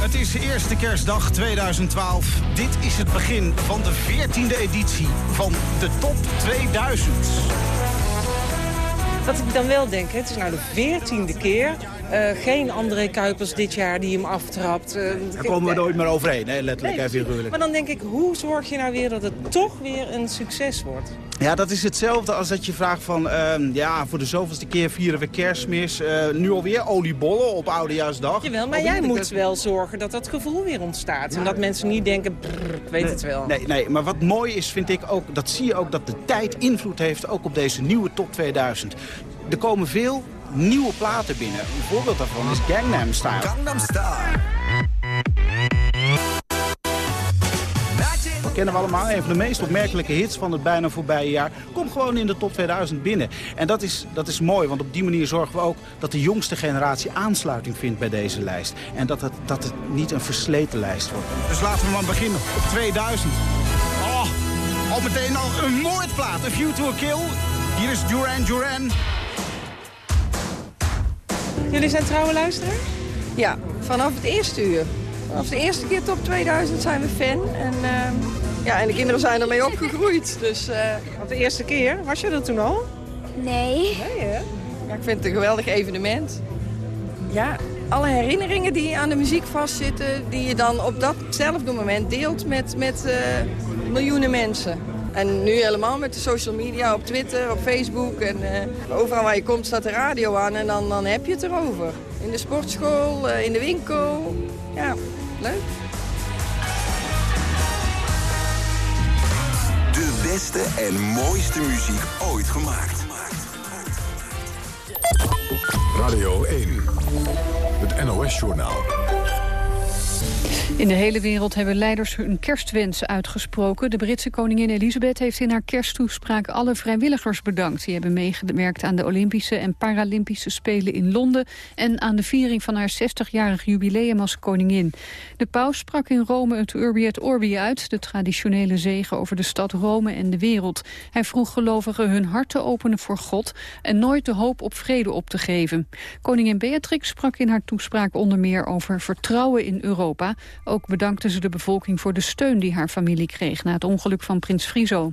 Het is de eerste kerstdag 2012. Dit is het begin van de 14e editie van de top 2000. Wat ik dan wel denk, het is nou de veertiende keer. Uh, geen André Kuipers dit jaar die hem aftrapt. Uh, Daar komen we nooit meer overheen, hè? letterlijk nee, en figuurlijk. Maar dan denk ik, hoe zorg je nou weer dat het toch weer een succes wordt? Ja, dat is hetzelfde als dat je vraagt van... Uh, ja, voor de zoveelste keer vieren we kerstmis. Uh, nu alweer oliebollen op Oudejaarsdag. Jawel, maar jij moet wel zorgen dat dat gevoel weer ontstaat. Ja. En dat mensen niet denken, brrr, ik weet nee, het wel. Nee, nee, maar wat mooi is, vind ik ook... dat zie je ook dat de tijd invloed heeft ook op deze nieuwe top 2000. Er komen veel nieuwe platen binnen. Een voorbeeld daarvan is Gangnam Style. Gangnam Style. Kennen we allemaal. Een van de meest opmerkelijke hits van het bijna voorbije jaar. Komt gewoon in de top 2000 binnen. En dat is, dat is mooi, want op die manier zorgen we ook... dat de jongste generatie aansluiting vindt bij deze lijst. En dat het, dat het niet een versleten lijst wordt. Dus laten we maar beginnen op 2000. Oh, al meteen al een moordplaat. A View to a Kill. Hier is Duran Duran. Jullie zijn trouwe luisteraar? Ja, vanaf het eerste uur. Vanaf de eerste keer top 2000 zijn we fan. En, uh, ja, en de kinderen zijn ermee opgegroeid. Dus, uh... Op de eerste keer? Was je er toen al? Nee. Nee, hè? Ja, ik vind het een geweldig evenement. ja, alle herinneringen die aan de muziek vastzitten... die je dan op datzelfde moment deelt met, met uh, miljoenen mensen. En nu helemaal met de social media, op Twitter, op Facebook. En uh, overal waar je komt staat de radio aan en dan, dan heb je het erover. In de sportschool, uh, in de winkel. Ja, leuk. De beste en mooiste muziek ooit gemaakt. Radio 1, het NOS-journaal. In de hele wereld hebben leiders hun kerstwens uitgesproken. De Britse koningin Elisabeth heeft in haar kersttoespraak alle vrijwilligers bedankt. Die hebben meegewerkt aan de Olympische en Paralympische Spelen in Londen... en aan de viering van haar 60-jarig jubileum als koningin. De paus sprak in Rome het Urbi et Orbi uit... de traditionele zegen over de stad Rome en de wereld. Hij vroeg gelovigen hun hart te openen voor God... en nooit de hoop op vrede op te geven. Koningin Beatrix sprak in haar toespraak onder meer over vertrouwen in Europa... Ook bedankte ze de bevolking voor de steun die haar familie kreeg... na het ongeluk van prins Friso.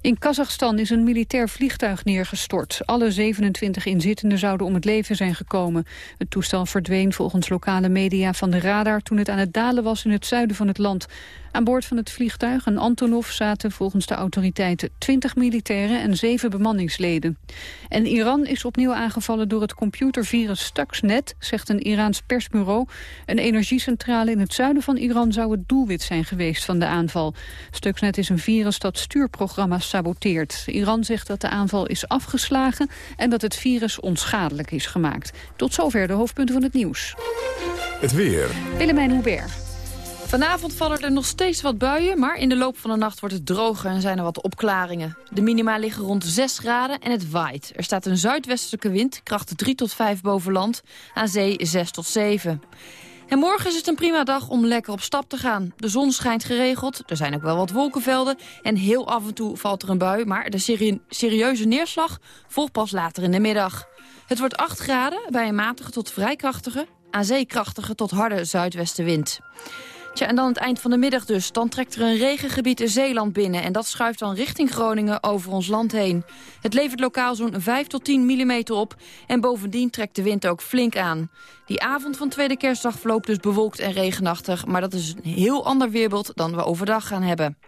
In Kazachstan is een militair vliegtuig neergestort. Alle 27 inzittenden zouden om het leven zijn gekomen. Het toestel verdween volgens lokale media van de radar... toen het aan het dalen was in het zuiden van het land. Aan boord van het vliegtuig, een Antonov, zaten volgens de autoriteiten 20 militairen en 7 bemanningsleden. En Iran is opnieuw aangevallen door het computervirus Stuxnet, zegt een Iraans persbureau. Een energiecentrale in het zuiden van Iran zou het doelwit zijn geweest van de aanval. Stuxnet is een virus dat stuurprogramma's saboteert. Iran zegt dat de aanval is afgeslagen en dat het virus onschadelijk is gemaakt. Tot zover de hoofdpunten van het nieuws. Het weer. Willemijn Hubert. Vanavond vallen er nog steeds wat buien, maar in de loop van de nacht wordt het droger en zijn er wat opklaringen. De minima liggen rond 6 graden en het waait. Er staat een zuidwestelijke wind, kracht 3 tot 5 boven land, aan zee 6 tot 7. En morgen is het een prima dag om lekker op stap te gaan. De zon schijnt geregeld, er zijn ook wel wat wolkenvelden... en heel af en toe valt er een bui, maar de serieuze neerslag volgt pas later in de middag. Het wordt 8 graden bij een matige tot vrij krachtige... aan zee krachtige tot harde zuidwestenwind. Tja, en dan het eind van de middag dus. Dan trekt er een regengebied Zeeland binnen... en dat schuift dan richting Groningen over ons land heen. Het levert lokaal zo'n 5 tot 10 mm op... en bovendien trekt de wind ook flink aan. Die avond van tweede kerstdag verloopt dus bewolkt en regenachtig... maar dat is een heel ander weerbeeld dan we overdag gaan hebben.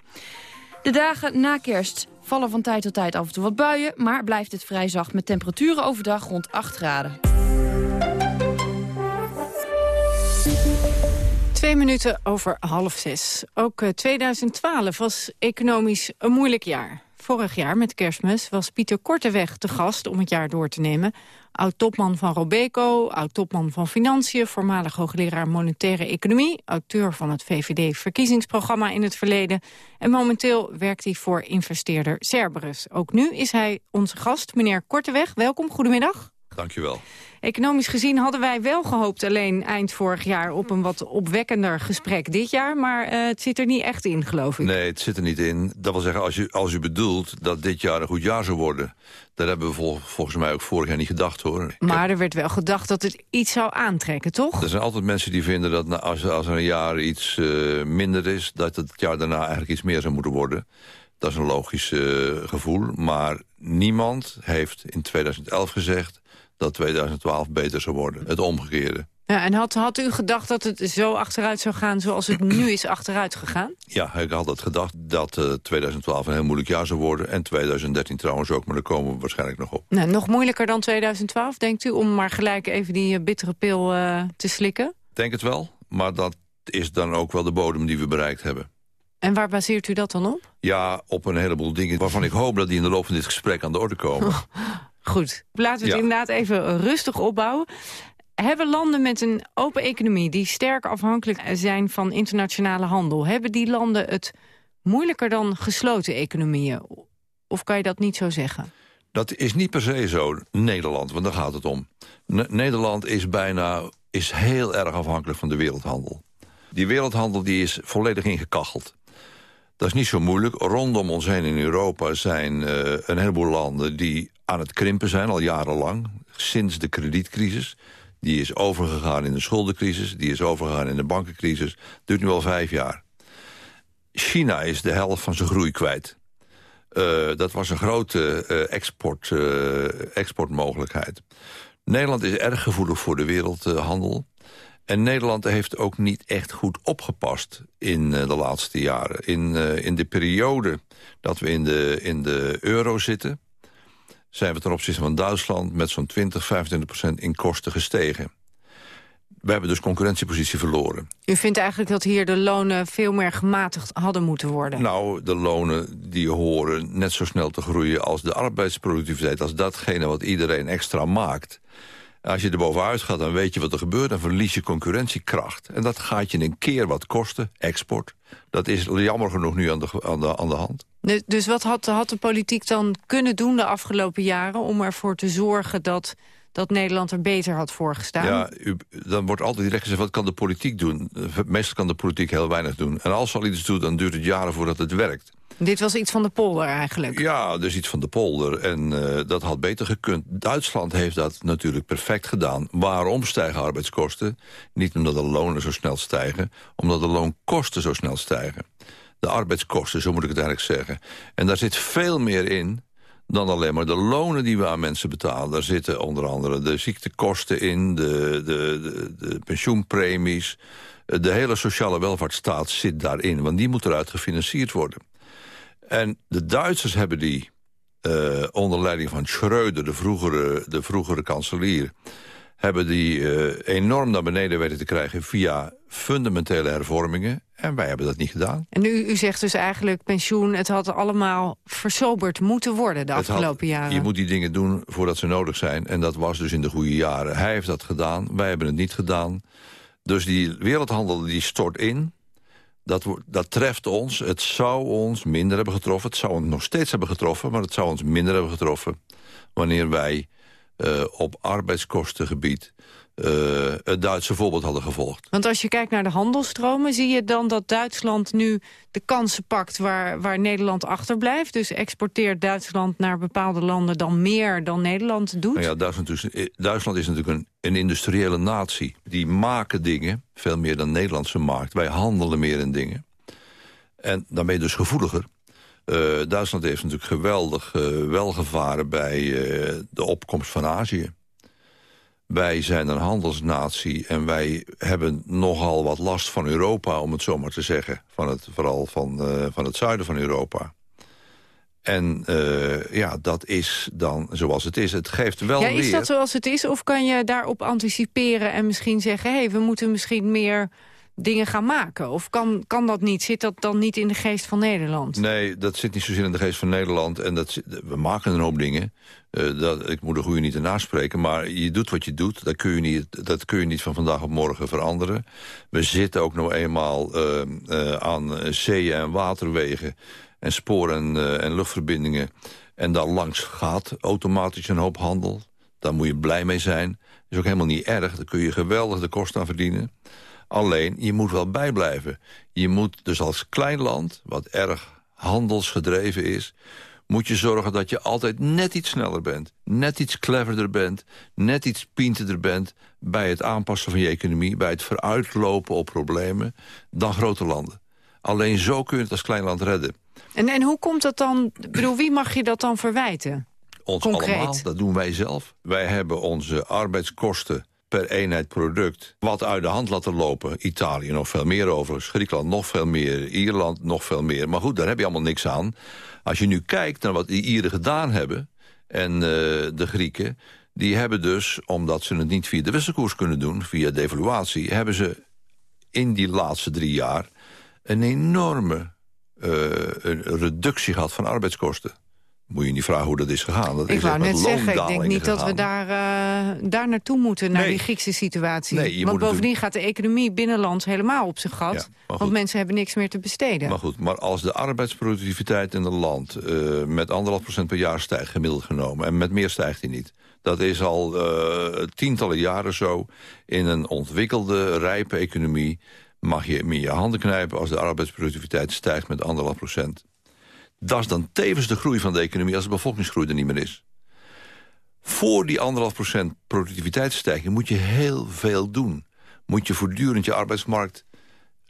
De dagen na kerst vallen van tijd tot tijd af en toe wat buien... maar blijft het vrij zacht met temperaturen overdag rond 8 graden. Twee minuten over half zes. Ook 2012 eh, was economisch een moeilijk jaar. Vorig jaar met kerstmis was Pieter Korteweg te gast om het jaar door te nemen. Oud-topman van Robeco, oud-topman van Financiën... voormalig hoogleraar Monetaire Economie... auteur van het VVD-verkiezingsprogramma in het verleden... en momenteel werkt hij voor investeerder Cerberus. Ook nu is hij onze gast, meneer Korteweg. Welkom, goedemiddag. Dankjewel. Economisch gezien hadden wij wel gehoopt alleen eind vorig jaar op een wat opwekkender gesprek dit jaar. Maar uh, het zit er niet echt in, geloof ik. Nee, het zit er niet in. Dat wil zeggen, als u, als u bedoelt dat dit jaar een goed jaar zou worden... daar hebben we vol, volgens mij ook vorig jaar niet gedacht, hoor. Maar er werd wel gedacht dat het iets zou aantrekken, toch? Er zijn altijd mensen die vinden dat nou, als, als er een jaar iets uh, minder is... dat het jaar daarna eigenlijk iets meer zou moeten worden. Dat is een logisch uh, gevoel. Maar niemand heeft in 2011 gezegd dat 2012 beter zou worden. Het omgekeerde. Ja, en had, had u gedacht dat het zo achteruit zou gaan zoals het nu is achteruit gegaan? Ja, ik had het gedacht dat uh, eh, 2012 een heel moeilijk jaar zou worden. En 2013 trouwens ook, maar daar komen we waarschijnlijk nog op. Nou, nog moeilijker dan 2012, denkt u, om maar gelijk even die eh, bittere pil uh, te slikken? Denk het wel, maar dat is dan ook wel de bodem die we bereikt hebben. En waar baseert u dat dan op? Ja, op een heleboel dingen waarvan ik hoop dat die in de loop van dit gesprek aan de orde komen. Goed, laten we het inderdaad even rustig opbouwen. Hebben landen met een open economie die sterk afhankelijk zijn van internationale handel... hebben die landen het moeilijker dan gesloten economieën? Of kan je dat niet zo zeggen? Dat is niet per se zo, Nederland, want daar gaat het om. Nederland is bijna is heel erg afhankelijk van de wereldhandel. Die wereldhandel die is volledig ingekacheld. Dat is niet zo moeilijk. Rondom ons heen in Europa zijn uh, een heleboel landen die aan het krimpen zijn, al jarenlang. Sinds de kredietcrisis. Die is overgegaan in de schuldencrisis. Die is overgegaan in de bankencrisis. Duurt nu al vijf jaar. China is de helft van zijn groei kwijt. Uh, dat was een grote uh, export, exportmogelijkheid. Nederland is erg gevoelig voor de wereldhandel. En Nederland heeft ook niet echt goed opgepast in uh, de laatste jaren. In, uh, in de periode dat we in de, in de euro zitten... zijn we ten opzichte van Duitsland met zo'n 20, 25 procent in kosten gestegen. We hebben dus concurrentiepositie verloren. U vindt eigenlijk dat hier de lonen veel meer gematigd hadden moeten worden? Nou, de lonen die horen net zo snel te groeien als de arbeidsproductiviteit. Als datgene wat iedereen extra maakt. Als je er bovenuit gaat, dan weet je wat er gebeurt. Dan verlies je concurrentiekracht. En dat gaat je een keer wat kosten, export. Dat is jammer genoeg nu aan de, aan de, hand. Dus wat had, had de politiek dan kunnen doen de afgelopen jaren... om ervoor te zorgen dat dat Nederland er beter had voor gestaan. Ja, u, dan wordt altijd direct gezegd, wat kan de politiek doen? Meestal kan de politiek heel weinig doen. En als ze al iets doet, dan duurt het jaren voordat het werkt. Dit was iets van de polder eigenlijk? Ja, dus iets van de polder. En uh, dat had beter gekund. Duitsland heeft dat natuurlijk perfect gedaan. Waarom stijgen arbeidskosten? Niet omdat de lonen zo snel stijgen, omdat de loonkosten zo snel stijgen. De arbeidskosten, zo moet ik het eigenlijk zeggen. En daar zit veel meer in dan alleen maar de lonen die we aan mensen betalen. Daar zitten onder andere de ziektekosten in, de, de, de, pensioenpremies. De hele sociale welvaartsstaat zit daarin, want die moet eruit gefinancierd worden. En de Duitsers hebben die uh, onder leiding van Schröder, de vroegere, de vroegere kanselier hebben die uh, enorm naar beneden weten te krijgen... via fundamentele hervormingen. En wij hebben dat niet gedaan. En u, u zegt dus eigenlijk pensioen, het had allemaal versoberd moeten worden de afgelopen jaren. Je moet die dingen doen voordat ze nodig zijn. En dat was dus in de goede jaren. Hij heeft dat gedaan, wij hebben het niet gedaan. Dus die wereldhandel die stort in. Dat, dat treft ons. Het zou ons minder hebben getroffen. Het zou ons nog steeds hebben getroffen, maar het zou ons minder hebben getroffen... wanneer wij uh, op arbeidskostengebied uh, het Duitse voorbeeld hadden gevolgd. Want als je kijkt naar de handelstromen... zie je dan dat Duitsland nu de kansen pakt waar, waar Nederland achterblijft? Dus exporteert Duitsland naar bepaalde landen dan meer dan Nederland doet? Nou ja, Duitsland, dus, eh, Duitsland is natuurlijk een, een industriële natie. Die maken dingen, veel meer dan Nederlandse markt. Wij handelen meer in dingen. En je dus gevoeliger. Uh, Duitsland heeft natuurlijk geweldig uh, welgevaren bij uh, de opkomst van Azië. Wij zijn een handelsnatie en wij hebben nogal wat last van Europa, om het zo maar te zeggen. Van het, vooral van, van het zuiden van Europa. En ja, dat is dan zoals het is. Het geeft wel ja, is weer... Is dat zoals het is of kan je daarop anticiperen en misschien zeggen... hé, hey, we moeten misschien meer dingen gaan maken? Of kan, kan dat niet? Zit dat dan niet in de geest van Nederland? Nee, dat zit niet zozeer in de geest van Nederland. En dat, we maken een hoop dingen. Uh, dat, ik moet de goede niet ernaast naspreken. Maar je doet wat je doet. Dat kun je niet, dat kun je niet van vandaag op morgen veranderen. We zitten ook nog eenmaal uh, uh, aan zeeën en waterwegen... en sporen en, en luchtverbindingen. En daar langs gaat automatisch een hoop handel. Daar moet je blij mee zijn. Dat is ook helemaal niet erg. Daar kun je geweldig de kosten aan verdienen. Alleen, je moet wel bijblijven. Je moet dus als klein land, wat erg handelsgedreven is... moet je zorgen dat je altijd net iets sneller bent. Net iets cleverder bent. Net iets pinterder bent bij het aanpassen van je economie... bij het vooruitlopen op problemen dan grote landen. Alleen zo kun je het als klein land redden. En, en hoe komt dat dan... bedoel, wie mag je dat dan verwijten? Ons Concreet. allemaal, dat doen wij zelf. Wij hebben onze arbeidskosten per eenheid product wat uit de hand laten lopen. Italië nog veel meer overigens, Griekenland nog veel meer, Ierland nog veel meer. Maar goed, daar heb je allemaal niks aan. Als je nu kijkt naar wat die Ieren gedaan hebben en uh, de Grieken... die hebben dus, omdat ze het niet via de wisselkoers kunnen doen... via devaluatie, hebben ze in die laatste drie jaar... een enorme uh, een reductie gehad van arbeidskosten moet je niet vragen hoe dat is gegaan. Dat ik is wou net zeggen, ik denk niet gegaan. dat we daar, uh, daar naartoe moeten, naar nee. die Griekse situatie. Nee, Want bovendien gaat de economie binnenlands helemaal op zijn gat. Ja, want mensen hebben niks meer te besteden. Maar goed, maar als de arbeidsproductiviteit in een land... Uh, met anderhalf procent per jaar stijgt, gemiddeld genomen... en met meer stijgt hij niet... Dat is al uh, tientallen jaren zo. In een ontwikkelde, rijpe economie mag je meer je handen knijpen... als de arbeidsproductiviteit stijgt met anderhalf procent. Dat is dan tevens de groei van de economie als de bevolkingsgroei er niet meer is. Voor die anderhalf procent productiviteitsstijging moet je heel veel doen. Moet je voortdurend je arbeidsmarkt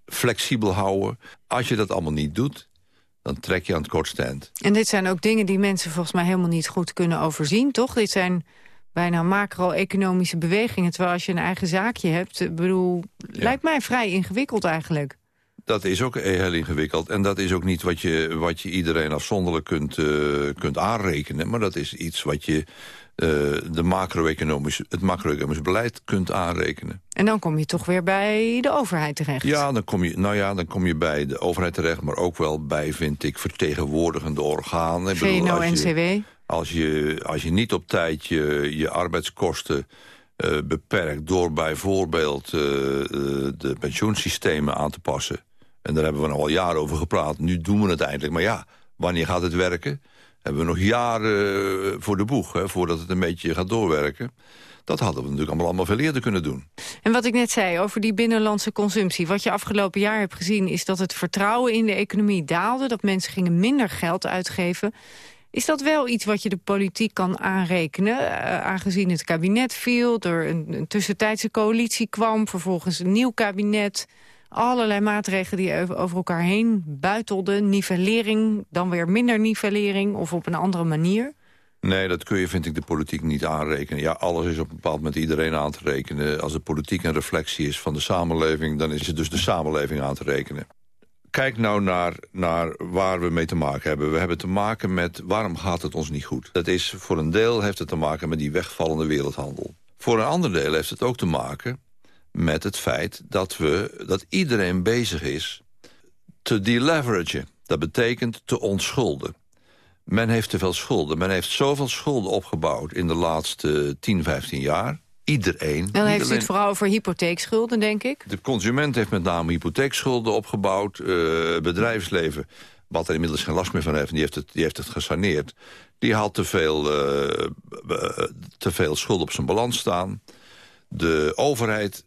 flexibel houden. Als je dat allemaal niet doet, dan trek je aan het kortste eind. En dit zijn ook dingen die mensen volgens mij helemaal niet goed kunnen overzien, toch? Dit zijn bijna macro-economische bewegingen. Terwijl als je een eigen zaakje hebt, ik bedoel, lijkt mij vrij ingewikkeld eigenlijk. Dat is ook heel ingewikkeld. En dat is ook niet wat je, wat je iedereen afzonderlijk kunt, uh, kunt aanrekenen. Maar dat is iets wat je uh, de macro-economisch, het macro-economisch beleid kunt aanrekenen. En dan kom je toch weer bij de overheid terecht? Ja, dan kom je, nou ja, dan kom je bij de overheid terecht... maar ook wel bij, vind ik, vertegenwoordigende organen. VNO-NCW? Als je, als je niet op tijd je, je arbeidskosten uh, beperkt... door bijvoorbeeld uh, de pensioensystemen aan te passen... en daar hebben we al jaren over gepraat, nu doen we het eindelijk. Maar ja, wanneer gaat het werken? Hebben we nog jaren voor de boeg, hè, voordat het een beetje gaat doorwerken. Dat hadden we natuurlijk allemaal, allemaal veel eerder kunnen doen. En wat ik net zei over die binnenlandse consumptie. Wat je afgelopen jaar hebt gezien is dat het vertrouwen in de economie daalde. Dat mensen gingen minder geld uitgeven. Is dat wel iets wat je de politiek kan aanrekenen? Uh, aangezien het kabinet viel, er een, tussentijdse coalitie kwam... vervolgens een nieuw kabinet, allerlei maatregelen die over elkaar heen buitelden. Nivellering, dan weer minder nivellering of op een andere manier? Nee, dat kun je, vind ik, de politiek niet aanrekenen. Ja, alles is op een bepaald moment iedereen aan te rekenen. Als de politiek een reflectie is van de samenleving... dan is het dus de samenleving aan te rekenen kijk nou naar, naar waar we mee te maken hebben. We hebben te maken met waarom gaat het ons niet goed. Dat is voor een deel heeft het te maken met die wegvallende wereldhandel. Voor een ander deel heeft het ook te maken met het feit dat, we, dat iedereen bezig is te deleveragen. Dat betekent te onschulden. Men heeft te veel schulden. Men heeft zoveel schulden opgebouwd in de laatste 10, 15 jaar iedereen. Dan heeft u het vooral over hypotheekschulden, denk ik? De consument heeft met name hypotheekschulden opgebouwd. Uh, bedrijfsleven, wat er inmiddels geen last meer van heeft... die heeft het, die heeft het gesaneerd. Die had te veel, uh, te veel schulden op zijn balans staan. De overheid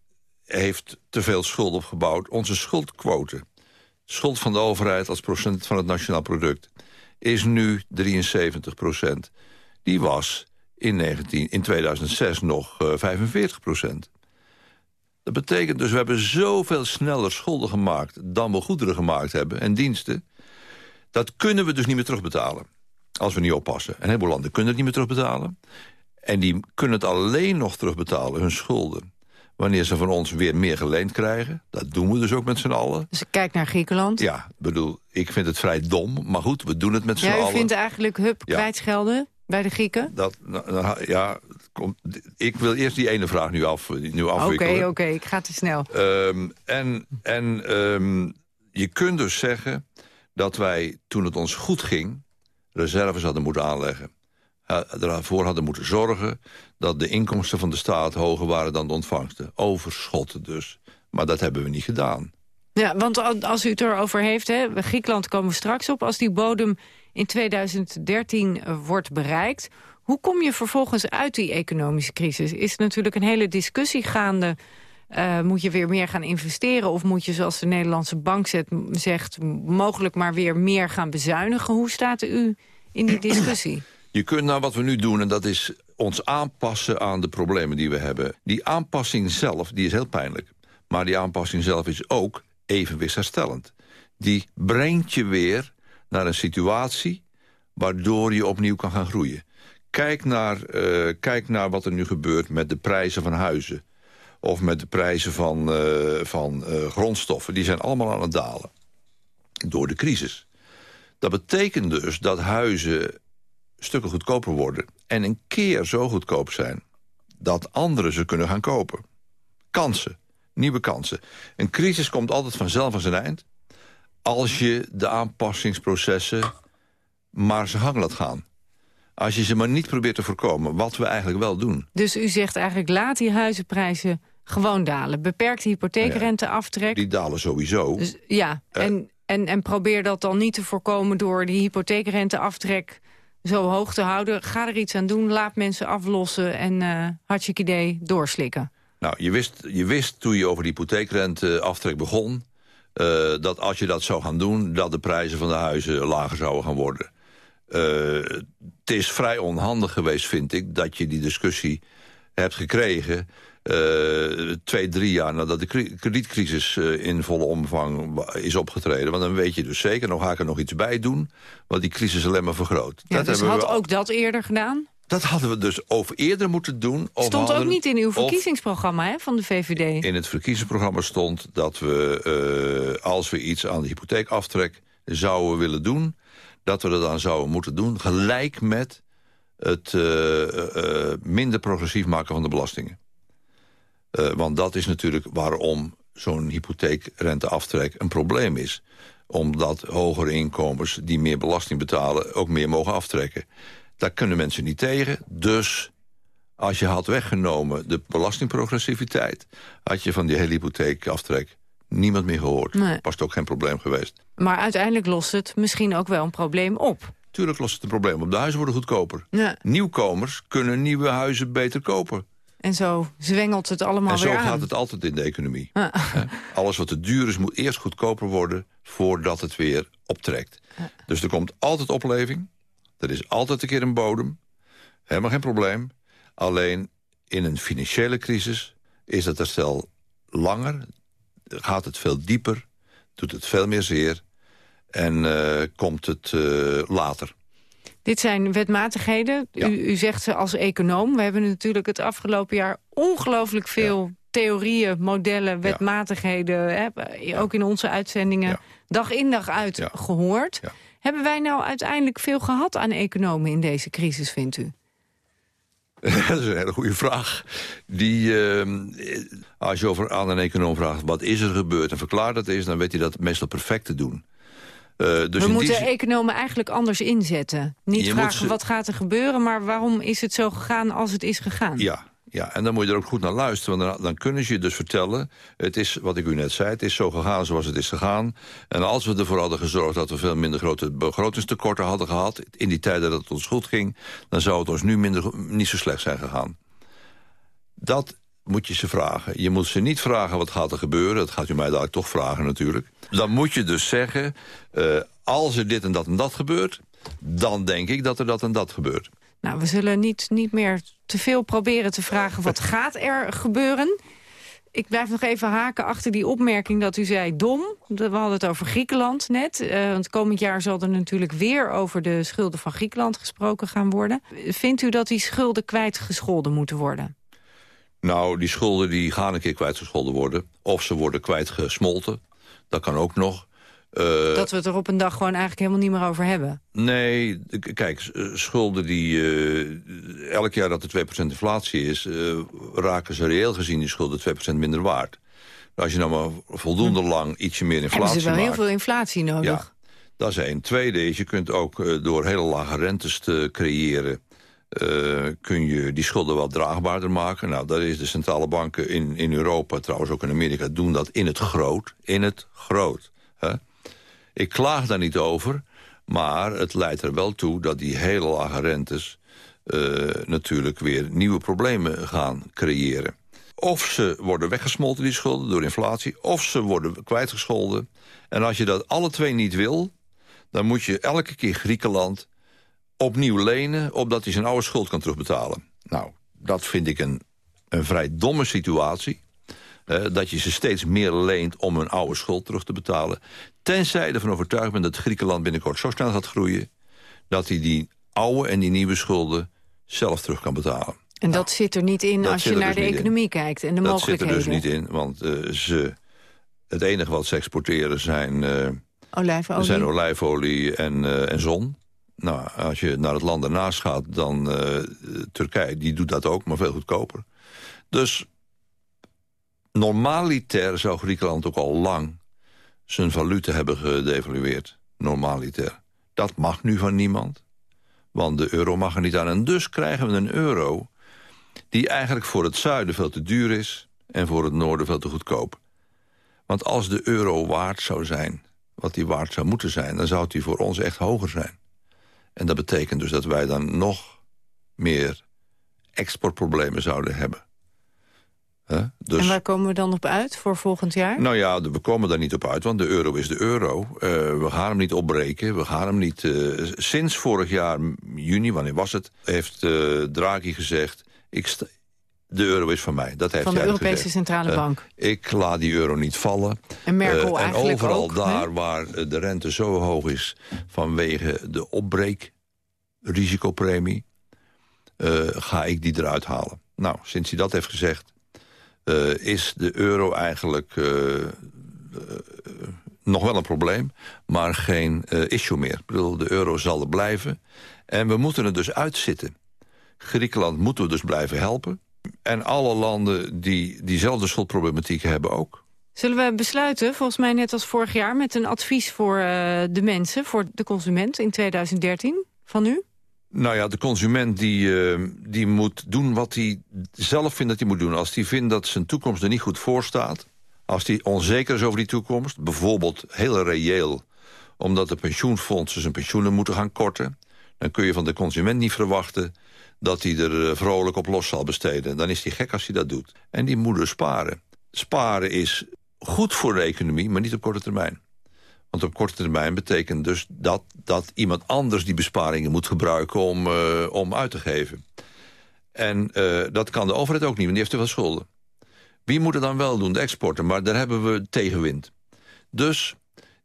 heeft te veel schulden opgebouwd. Onze schuldquote, schuld van de overheid als procent van het nationaal product... is nu 73 procent. Die was in, 19, in 2006 nog uh, 45 procent. Dat betekent dus, we hebben zoveel sneller schulden gemaakt... dan we goederen gemaakt hebben en diensten. Dat kunnen we dus niet meer terugbetalen. Als we niet oppassen. En een heleboel landen kunnen het niet meer terugbetalen. En die kunnen het alleen nog terugbetalen, hun schulden wanneer ze van ons weer meer geleend krijgen. Dat doen we dus ook met z'n allen. Dus kijk naar Griekenland. Ja, bedoel, ik vind het vrij dom, maar goed, we doen het met z'n ja, allen. u vindt eigenlijk hup ja. kwijtschelden bij de Grieken? Dat, nou, nou, ja, kom, ik wil eerst die ene vraag nu, af, nu afwikkelen. Oké, oké, ik ga te snel. Um, en en um, je kunt dus zeggen dat wij, toen het ons goed ging... reserves hadden moeten aanleggen. Ervoor hadden moeten zorgen dat de inkomsten van de staat hoger waren dan de ontvangsten. Overschotten dus. Maar dat hebben we niet gedaan. Ja, want als u het erover heeft, hè, Griekenland komen we straks op... als die bodem in 2013 wordt bereikt... hoe kom je vervolgens uit die economische crisis? Is natuurlijk een hele discussie gaande... Uh, moet je weer meer gaan investeren? Of moet je, zoals de Nederlandse bank zegt... mogelijk maar weer meer gaan bezuinigen? Hoe staat u in die discussie? Je kunt nou wat we nu doen, en dat is ons aanpassen aan de problemen die we hebben. Die aanpassing zelf, die is heel pijnlijk. Maar die aanpassing zelf is ook evenwichtsherstellend. Die brengt je weer naar een situatie waardoor je opnieuw kan gaan groeien. Kijk naar, uh, kijk naar wat er nu gebeurt met de prijzen van huizen. Of met de prijzen van, uh, van uh, grondstoffen. Die zijn allemaal aan het dalen. Door de crisis. Dat betekent dus dat huizen stukken goedkoper worden... en een keer zo goedkoop zijn dat anderen ze kunnen gaan kopen. Kansen, nieuwe kansen. Een crisis komt altijd vanzelf aan zijn eind... als je de aanpassingsprocessen maar zijn gang laat gaan. Als je ze maar niet probeert te voorkomen, wat we eigenlijk wel doen. Dus u zegt eigenlijk, laat die huizenprijzen gewoon dalen. Beperk de hypotheekrenteaftrek. Die dalen sowieso. Dus, ja, uh, en, en, en probeer dat dan niet te voorkomen... door die hypotheekrenteaftrek zo hoog te houden. Ga er iets aan doen, laat mensen aflossen en uh, hartstikke idee doorslikken. Nou, je wist, je wist toen je over die hypotheekrenteaftrek begon... Uh, dat als je dat zou gaan doen, dat de prijzen van de huizen lager zouden gaan worden. Het is vrij onhandig geweest, vind ik, dat je die discussie hebt gekregen... Uh, twee, drie jaar nadat de kredietcrisis uh, in volle omvang is opgetreden. Want dan weet je dus zeker, nog ga ik er nog iets bij doen... wat die crisis alleen maar vergroot. Ja, dat dus had we... ook dat eerder gedaan? Dat hadden we dus over eerder moeten doen. Of Stond ook niet in uw verkiezingsprogramma hè, van de VVD. In het verkiezingsprogramma stond dat we, eh, als we iets aan de hypotheekaftrek zouden willen doen... dat we dat dan zouden moeten doen gelijk met het eh, eh, minder progressief maken van de belastingen. Eh, want dat is natuurlijk waarom zo'n hypotheekrenteaftrek een probleem is. Omdat hogere inkomens die meer belasting betalen... ook meer mogen aftrekken. Daar kunnen mensen niet tegen, dus als je had weggenomen de belastingprogressiviteit... had je van die hele hypotheekaftrek niemand meer gehoord. Nee. Was het ook geen probleem geweest. Maar uiteindelijk lost het misschien ook wel een probleem op. Tuurlijk lost het een probleem op. De huizen worden goedkoper. Ja. Nieuwkomers kunnen nieuwe huizen beter kopen. En zo zwengelt het allemaal en zo weer aan. gaat het altijd in de economie. Alles wat te duur is, moet eerst goedkoper worden... voordat het weer optrekt. Dus er komt altijd opleving. Er is altijd een keer een bodem. Helemaal geen probleem. Alleen in een financiële crisis is het herstel langer. Gaat het veel dieper. Doet het veel meer zeer. En eh, komt het eh, later. Dit zijn wetmatigheden. U, u zegt ze als econoom. We hebben natuurlijk het afgelopen jaar ongelooflijk veel theorieën, modellen, wetmatigheden... Hè, ook in onze uitzendingen, dag in dag uit gehoord. Hebben wij nou uiteindelijk veel gehad aan economen in deze crisis, vindt u? Dat is een hele goede vraag. Die, eh, als je over aan een econoom vraagt... wat is er gebeurd en verklaar dat is... dan weet hij dat meestal perfect te doen. Eh, dus We die moeten economen eigenlijk anders inzetten. Niet Je vragen ze- wat gaat er gebeuren, maar waarom is het zo gegaan als het is gegaan? Ja, ja, en dan moet je er ook goed naar luisteren. Want dan, dan kunnen ze je dus vertellen... het is, wat ik u net zei, het is zo gegaan zoals het is gegaan. En als we ervoor hadden gezorgd dat we veel minder grote begrotingstekorten hadden gehad... in die tijden dat het ons goed ging... dan zou het ons nu minder, niet zo slecht zijn gegaan. Dat moet je ze vragen. Je moet ze niet vragen wat gaat er gebeuren. Dat gaat u mij dadelijk toch vragen natuurlijk. Dan moet je dus zeggen... eh, als er dit en dat en dat gebeurt... dan denk ik dat er dat en dat gebeurt. Nou, we zullen niet, niet meer te veel proberen te vragen wat gaat er gebeuren. Ik blijf nog even haken achter die opmerking dat u zei dom. We hadden het over Griekenland net. Eh, want komend jaar zal er natuurlijk weer over de schulden van Griekenland gesproken gaan worden. Vindt u dat die schulden kwijtgescholden moeten worden? Nou, die schulden die gaan een keer kwijtgescholden worden. Of ze worden kwijtgesmolten. Dat kan ook nog. Eh, dat we het er op een dag gewoon eigenlijk helemaal niet meer over hebben. Nee, kijk, eh, schulden die... eh, elk jaar dat er 2% inflatie is... raken ze reëel gezien die schulden 2% minder waard. Als je nou maar voldoende lang ietsje meer Hebben inflatie ze wel heel maakt... veel inflatie nodig? Ja, dat is één. Tweede is, je kunt ook door hele lage rentes te creëren... eh, kun je die schulden wat draagbaarder maken. Nou, dat is de centrale banken in, in Europa, trouwens ook in Amerika... doen dat in het groot. In het groot. Hè? Ik klaag daar niet over, maar het leidt er wel toe... dat die hele lage rentes eh, natuurlijk weer nieuwe problemen gaan creëren. Of ze worden weggesmolten, die schulden, door inflatie... of ze worden kwijtgescholden. En als je dat alle twee niet wil... dan moet je elke keer Griekenland opnieuw lenen... opdat hij zijn oude schuld kan terugbetalen. Nou, dat vind ik een, een vrij domme situatie. dat je ze steeds meer leent om hun oude schuld terug te betalen. Tenzij je ervan overtuigd bent dat Griekenland binnenkort zo snel gaat groeien... dat hij die oude en die nieuwe schulden zelf terug kan betalen. En dat zit er niet in Nou, dat als je naar dus de in. economie kijkt en de dat zit er mogelijkheden. dus niet in, want eh, ze, het enige wat ze exporteren zijn, eh, Olijfolie. zijn olijfolie en, eh, en zon. Nou, als je naar het land ernaast gaat, dan eh, Turkije, die doet dat ook, maar veel goedkoper. Dus normaliter zou Griekenland ook al lang zijn valuta hebben gedevalueerd. Normaliter. Dat mag nu van niemand. Want de euro mag er niet aan. En dus krijgen we een euro die eigenlijk voor het zuiden veel te duur is... en voor het noorden veel te goedkoop. Want als de euro waard zou zijn, wat die waard zou moeten zijn... dan zou die voor ons echt hoger zijn. En dat betekent dus dat wij dan nog meer exportproblemen zouden hebben. Dus... En waar komen we dan op uit voor volgend jaar? Nou ja, we komen daar niet op uit, want de euro is de euro. Eh, we gaan hem niet opbreken. We gaan hem niet... eh, sinds vorig jaar, juni, wanneer was het... heeft eh, Draghi gezegd... Ik sta- de euro is van mij. Dat heeft Van de Europese gezegd. Centrale Eh, Bank. ik laat die euro niet vallen. En Merkel en eigenlijk overal ook, daar waar eh, de rente zo hoog is... vanwege de opbreekrisicopremie... ga ik die eruit halen. Nou, sinds hij dat heeft gezegd... is de euro eigenlijk nog wel een probleem... maar geen issue meer. Ik bedoel, de euro zal er blijven. En we moeten het dus uitzitten. Griekenland moeten we dus blijven helpen. En alle landen die diezelfde schuldproblematiek hebben ook. Zullen we besluiten, volgens mij net als vorig jaar... met een advies voor eh, de mensen, voor de consument in 2013 van u? Nou ja, de consument die, eh, die moet doen wat hij zelf vindt dat hij moet doen. Als hij vindt dat zijn toekomst er niet goed voor staat... als hij onzeker is over die toekomst... bijvoorbeeld heel reëel omdat de pensioenfondsen zijn pensioenen moeten gaan korten... dan kun je van de consument niet verwachten dat hij er eh, vrolijk op los zal besteden. Dan is hij gek als hij dat doet. En die moet dus sparen. Sparen is goed voor de economie, maar niet op korte termijn. Want op korte termijn betekent dus dat, dat iemand anders die besparingen moet gebruiken om, eh, om uit te geven. En eh, dat kan de overheid ook niet, want die heeft te veel schulden. Wie moet het dan wel doen? De exporter, maar daar hebben we tegenwind. Dus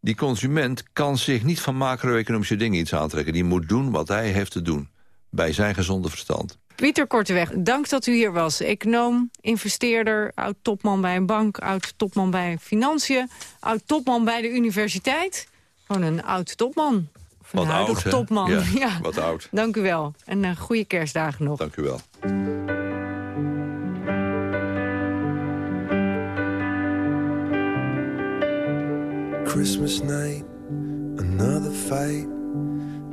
die consument kan zich niet van macro-economische dingen iets aantrekken. Die moet doen wat hij heeft te doen, bij zijn gezonde verstand. Pieter Korteweg, dank dat u hier was. Econoom, investeerder, oud-topman bij een bank... oud-topman bij financiën, oud-topman bij de universiteit. Gewoon een oud-topman. Of een Wat huidig oud, topman. Ja, wat oud. Dank u wel. En uh, goede kerstdagen nog. Dank u wel. Christmas night, another fight.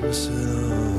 Christmas at all.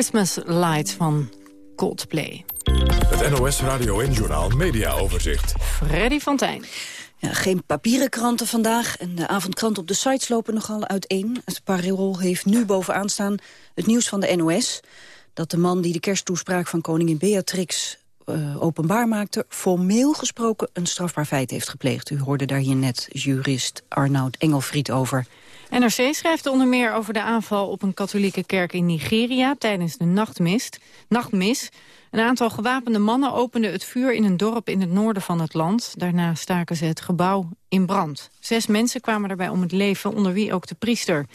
Christmas Lights van Coldplay. Het NOS Radio en Journal Media Overzicht. Freddy van Tijn. Ja, geen papieren kranten vandaag en de avondkranten op de sites lopen nogal uiteen. Het Parool heeft nu bovenaan staan het nieuws van de NOS... dat de man die de kersttoespraak van koningin Beatrix uh, openbaar maakte... formeel gesproken een strafbaar feit heeft gepleegd. U hoorde daar hier net jurist Arnoud Engelfried over. NRC schrijft onder meer over de aanval op een katholieke kerk in Nigeria tijdens de nachtmist, nachtmis. Een aantal gewapende mannen openden het vuur in een dorp in het noorden van het land. Daarna staken ze het gebouw in brand. Zes mensen kwamen daarbij om het leven, onder wie ook de priester.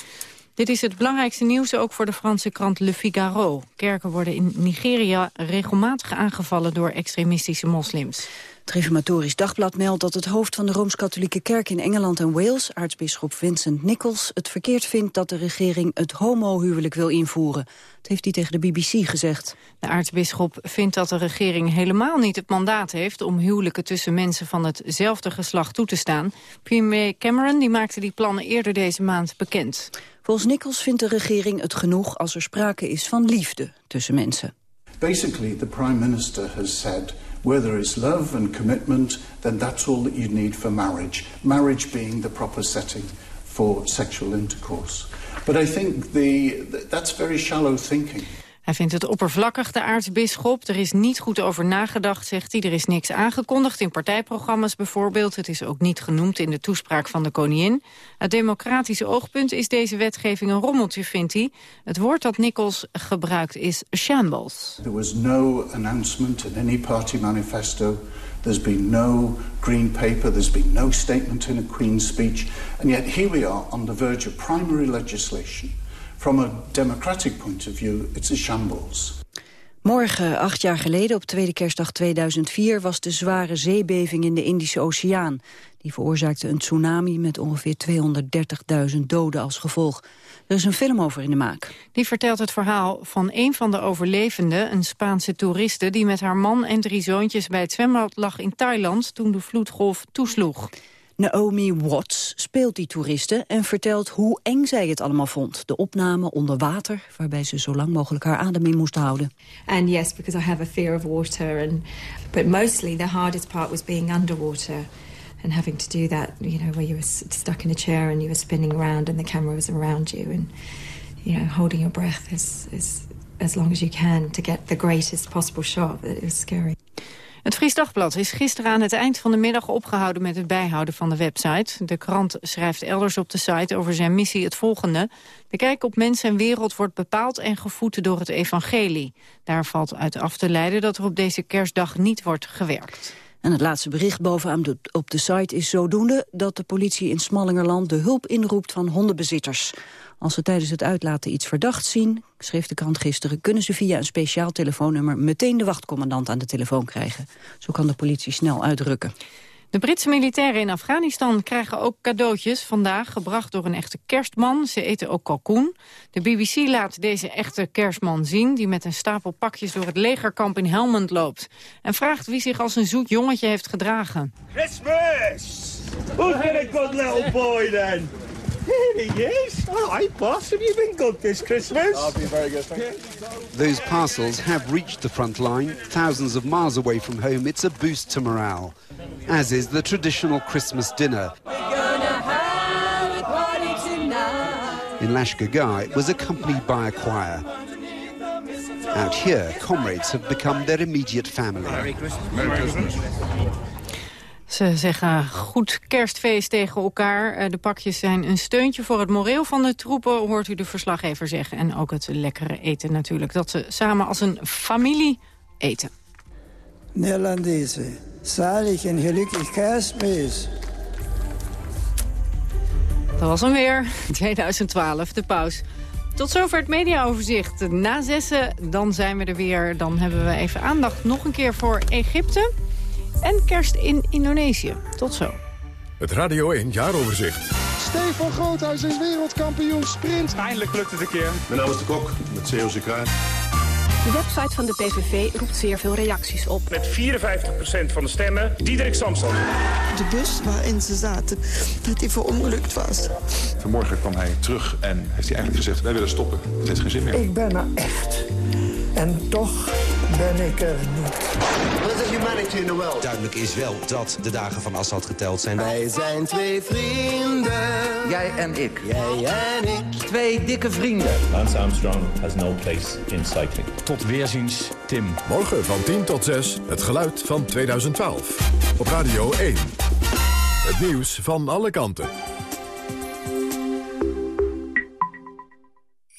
Dit is het belangrijkste nieuws ook voor de Franse krant Le Figaro. Kerken worden in Nigeria regelmatig aangevallen door extremistische moslims. Het Reformatorisch Dagblad meldt dat het hoofd van de Rooms-Katholieke Kerk in Engeland en Wales, aartsbisschop Vincent Nichols, het verkeerd vindt dat de regering het homohuwelijk wil invoeren. Dat heeft hij tegen de BBC gezegd. De aartsbisschop vindt dat de regering helemaal niet het mandaat heeft om huwelijken tussen mensen van hetzelfde geslacht toe te staan. Premier Cameron die maakte die plannen eerder deze maand bekend. Volgens Nichols vindt de regering het genoeg als er sprake is van liefde tussen mensen. Basically, the Prime Minister has said Where there is love and commitment, then that's all that you need for marriage, marriage being the proper setting for sexual intercourse. But I think the, that's very shallow thinking. Hij vindt het oppervlakkig, de aartsbisschop. Er is niet goed over nagedacht, zegt hij. Er is niks aangekondigd in partijprogramma's bijvoorbeeld. Het is ook niet genoemd in de toespraak van de koningin. Uit democratisch oogpunt is deze wetgeving een rommeltje, vindt hij. Het woord dat Nichols gebruikt is shambles. There was no announcement in any party manifesto. There's been no green paper. There's been no statement in a Queen's speech. And yet here we are on the verge of primary legislation. From a democratic point of view, it's a shambles. Morgen, acht jaar geleden, op tweede kerstdag 2004... was de zware zeebeving in de Indische Oceaan. Die veroorzaakte een tsunami met ongeveer 230.000 doden als gevolg. Er is een film over in de maak. Die vertelt het verhaal van een van de overlevenden, een Spaanse toeriste... die met haar man en drie zoontjes bij het zwembad lag in Thailand... toen de vloedgolf toesloeg. Naomi Watts speelt die toeristen en vertelt hoe eng zij het allemaal vond. De opname onder water, waarbij ze zo lang mogelijk haar adem in moest houden. And yes, because I have a fear of water. And, but mostly the hardest part was being underwater. And having to do that, you know, where you were stuck in a chair and you were spinning around and the camera was around you. And, you know, holding your breath is, is as long as you can to get the greatest possible shot. It was scary. Het Fries Dagblad is gisteren aan het eind van de middag opgehouden met het bijhouden van de website. De krant schrijft elders op de site over zijn missie het volgende. De kijk op mens en wereld wordt bepaald en gevoed door het evangelie. Daar valt uit af te leiden dat er op deze kerstdag niet wordt gewerkt. En het laatste bericht bovenaan de, op de site is zodoende... dat de politie in Smallingerland de hulp inroept van hondenbezitters. Als ze tijdens het uitlaten iets verdachts zien, schreef de krant gisteren... kunnen ze via een speciaal telefoonnummer meteen de wachtcommandant aan de telefoon krijgen. Zo kan de politie snel uitrukken. De Britse militairen in Afghanistan krijgen ook cadeautjes vandaag, gebracht door een echte kerstman. Ze eten ook kalkoen. De BBC laat deze echte kerstman zien, die met een stapel pakjes door het legerkamp in Helmand loopt. En vraagt wie zich als een zoet jongetje heeft gedragen. Christmas! Who's been a good little boy then? Here he is. All oh, right, boss. Have you been good this Christmas? I've been very good, thank you. Those parcels have reached the front line, thousands of miles away from home. It's a boost to morale, as is the traditional Christmas dinner. In Lashkagar, it was accompanied by a choir. Out here, comrades have become their immediate family. Merry Christmas. Merry Christmas. Ze zeggen goed kerstfeest tegen elkaar. Eh, De pakjes zijn een steuntje voor het moreel van de troepen, hoort u de verslaggever zeggen. En ook het lekkere eten natuurlijk, dat ze samen als een familie eten. Nederlandezen, zalig en gelukkig kerstmis. Dat was hem weer, 2012, de paus. Tot zover het mediaoverzicht. Na zessen, dan zijn we er weer. Dan hebben we even aandacht nog een keer voor Egypte. En kerst in Indonesië. Tot zo. Het Radio 1 Jaaroverzicht. Stefan Groothuis is wereldkampioen sprint. Eindelijk lukt het een keer. Mijn naam is De Kok, met COC Kruin. De website van de PVV roept zeer veel reacties op. Met 54% van de stemmen, Diederik Samson. De bus waarin ze zaten, dat die verongelukt was. Vanmorgen kwam hij terug en heeft hij eigenlijk gezegd... wij willen stoppen, het heeft geen zin meer. Ik ben er echt. En toch ben ik er niet. What is humanity in the world? Duidelijk is wel dat de dagen van Assad geteld zijn. Wij zijn twee vrienden. Jij en ik. Jij en ik. Twee dikke vrienden. Lance Armstrong has no place in cycling. Tot weerziens, Tim. Morgen van 10 tot 6, het geluid van 2012. Op Radio 1. Het nieuws van alle kanten.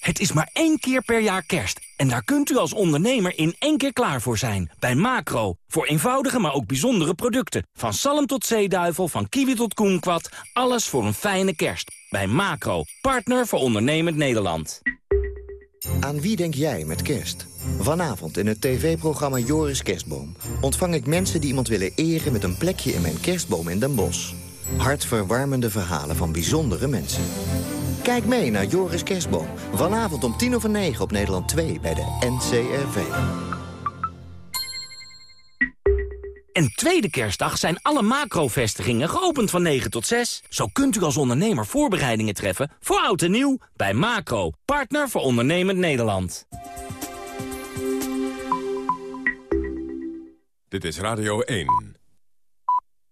Het is maar één keer per jaar kerst. En daar kunt u als ondernemer in één keer klaar voor zijn. Bij Macro. Voor eenvoudige, maar ook bijzondere producten. Van salm tot zeeduivel, van kiwi tot koenkwad. Alles voor een fijne kerst. Bij Macro. Partner voor ondernemend Nederland. Aan wie denk jij met kerst? Vanavond in het tv-programma Joris Kerstboom... ontvang ik mensen die iemand willen eren met een plekje in mijn kerstboom in Den Bosch. Hartverwarmende verhalen van bijzondere mensen. Kijk mee naar Joris Kerstboom. Vanavond om tien over negen op Nederland 2 bij de NCRV. En tweede kerstdag zijn alle macro-vestigingen geopend van 9 tot 6. Zo kunt u als ondernemer voorbereidingen treffen voor oud en nieuw bij Macro. Partner voor ondernemend Nederland. Dit is Radio 1.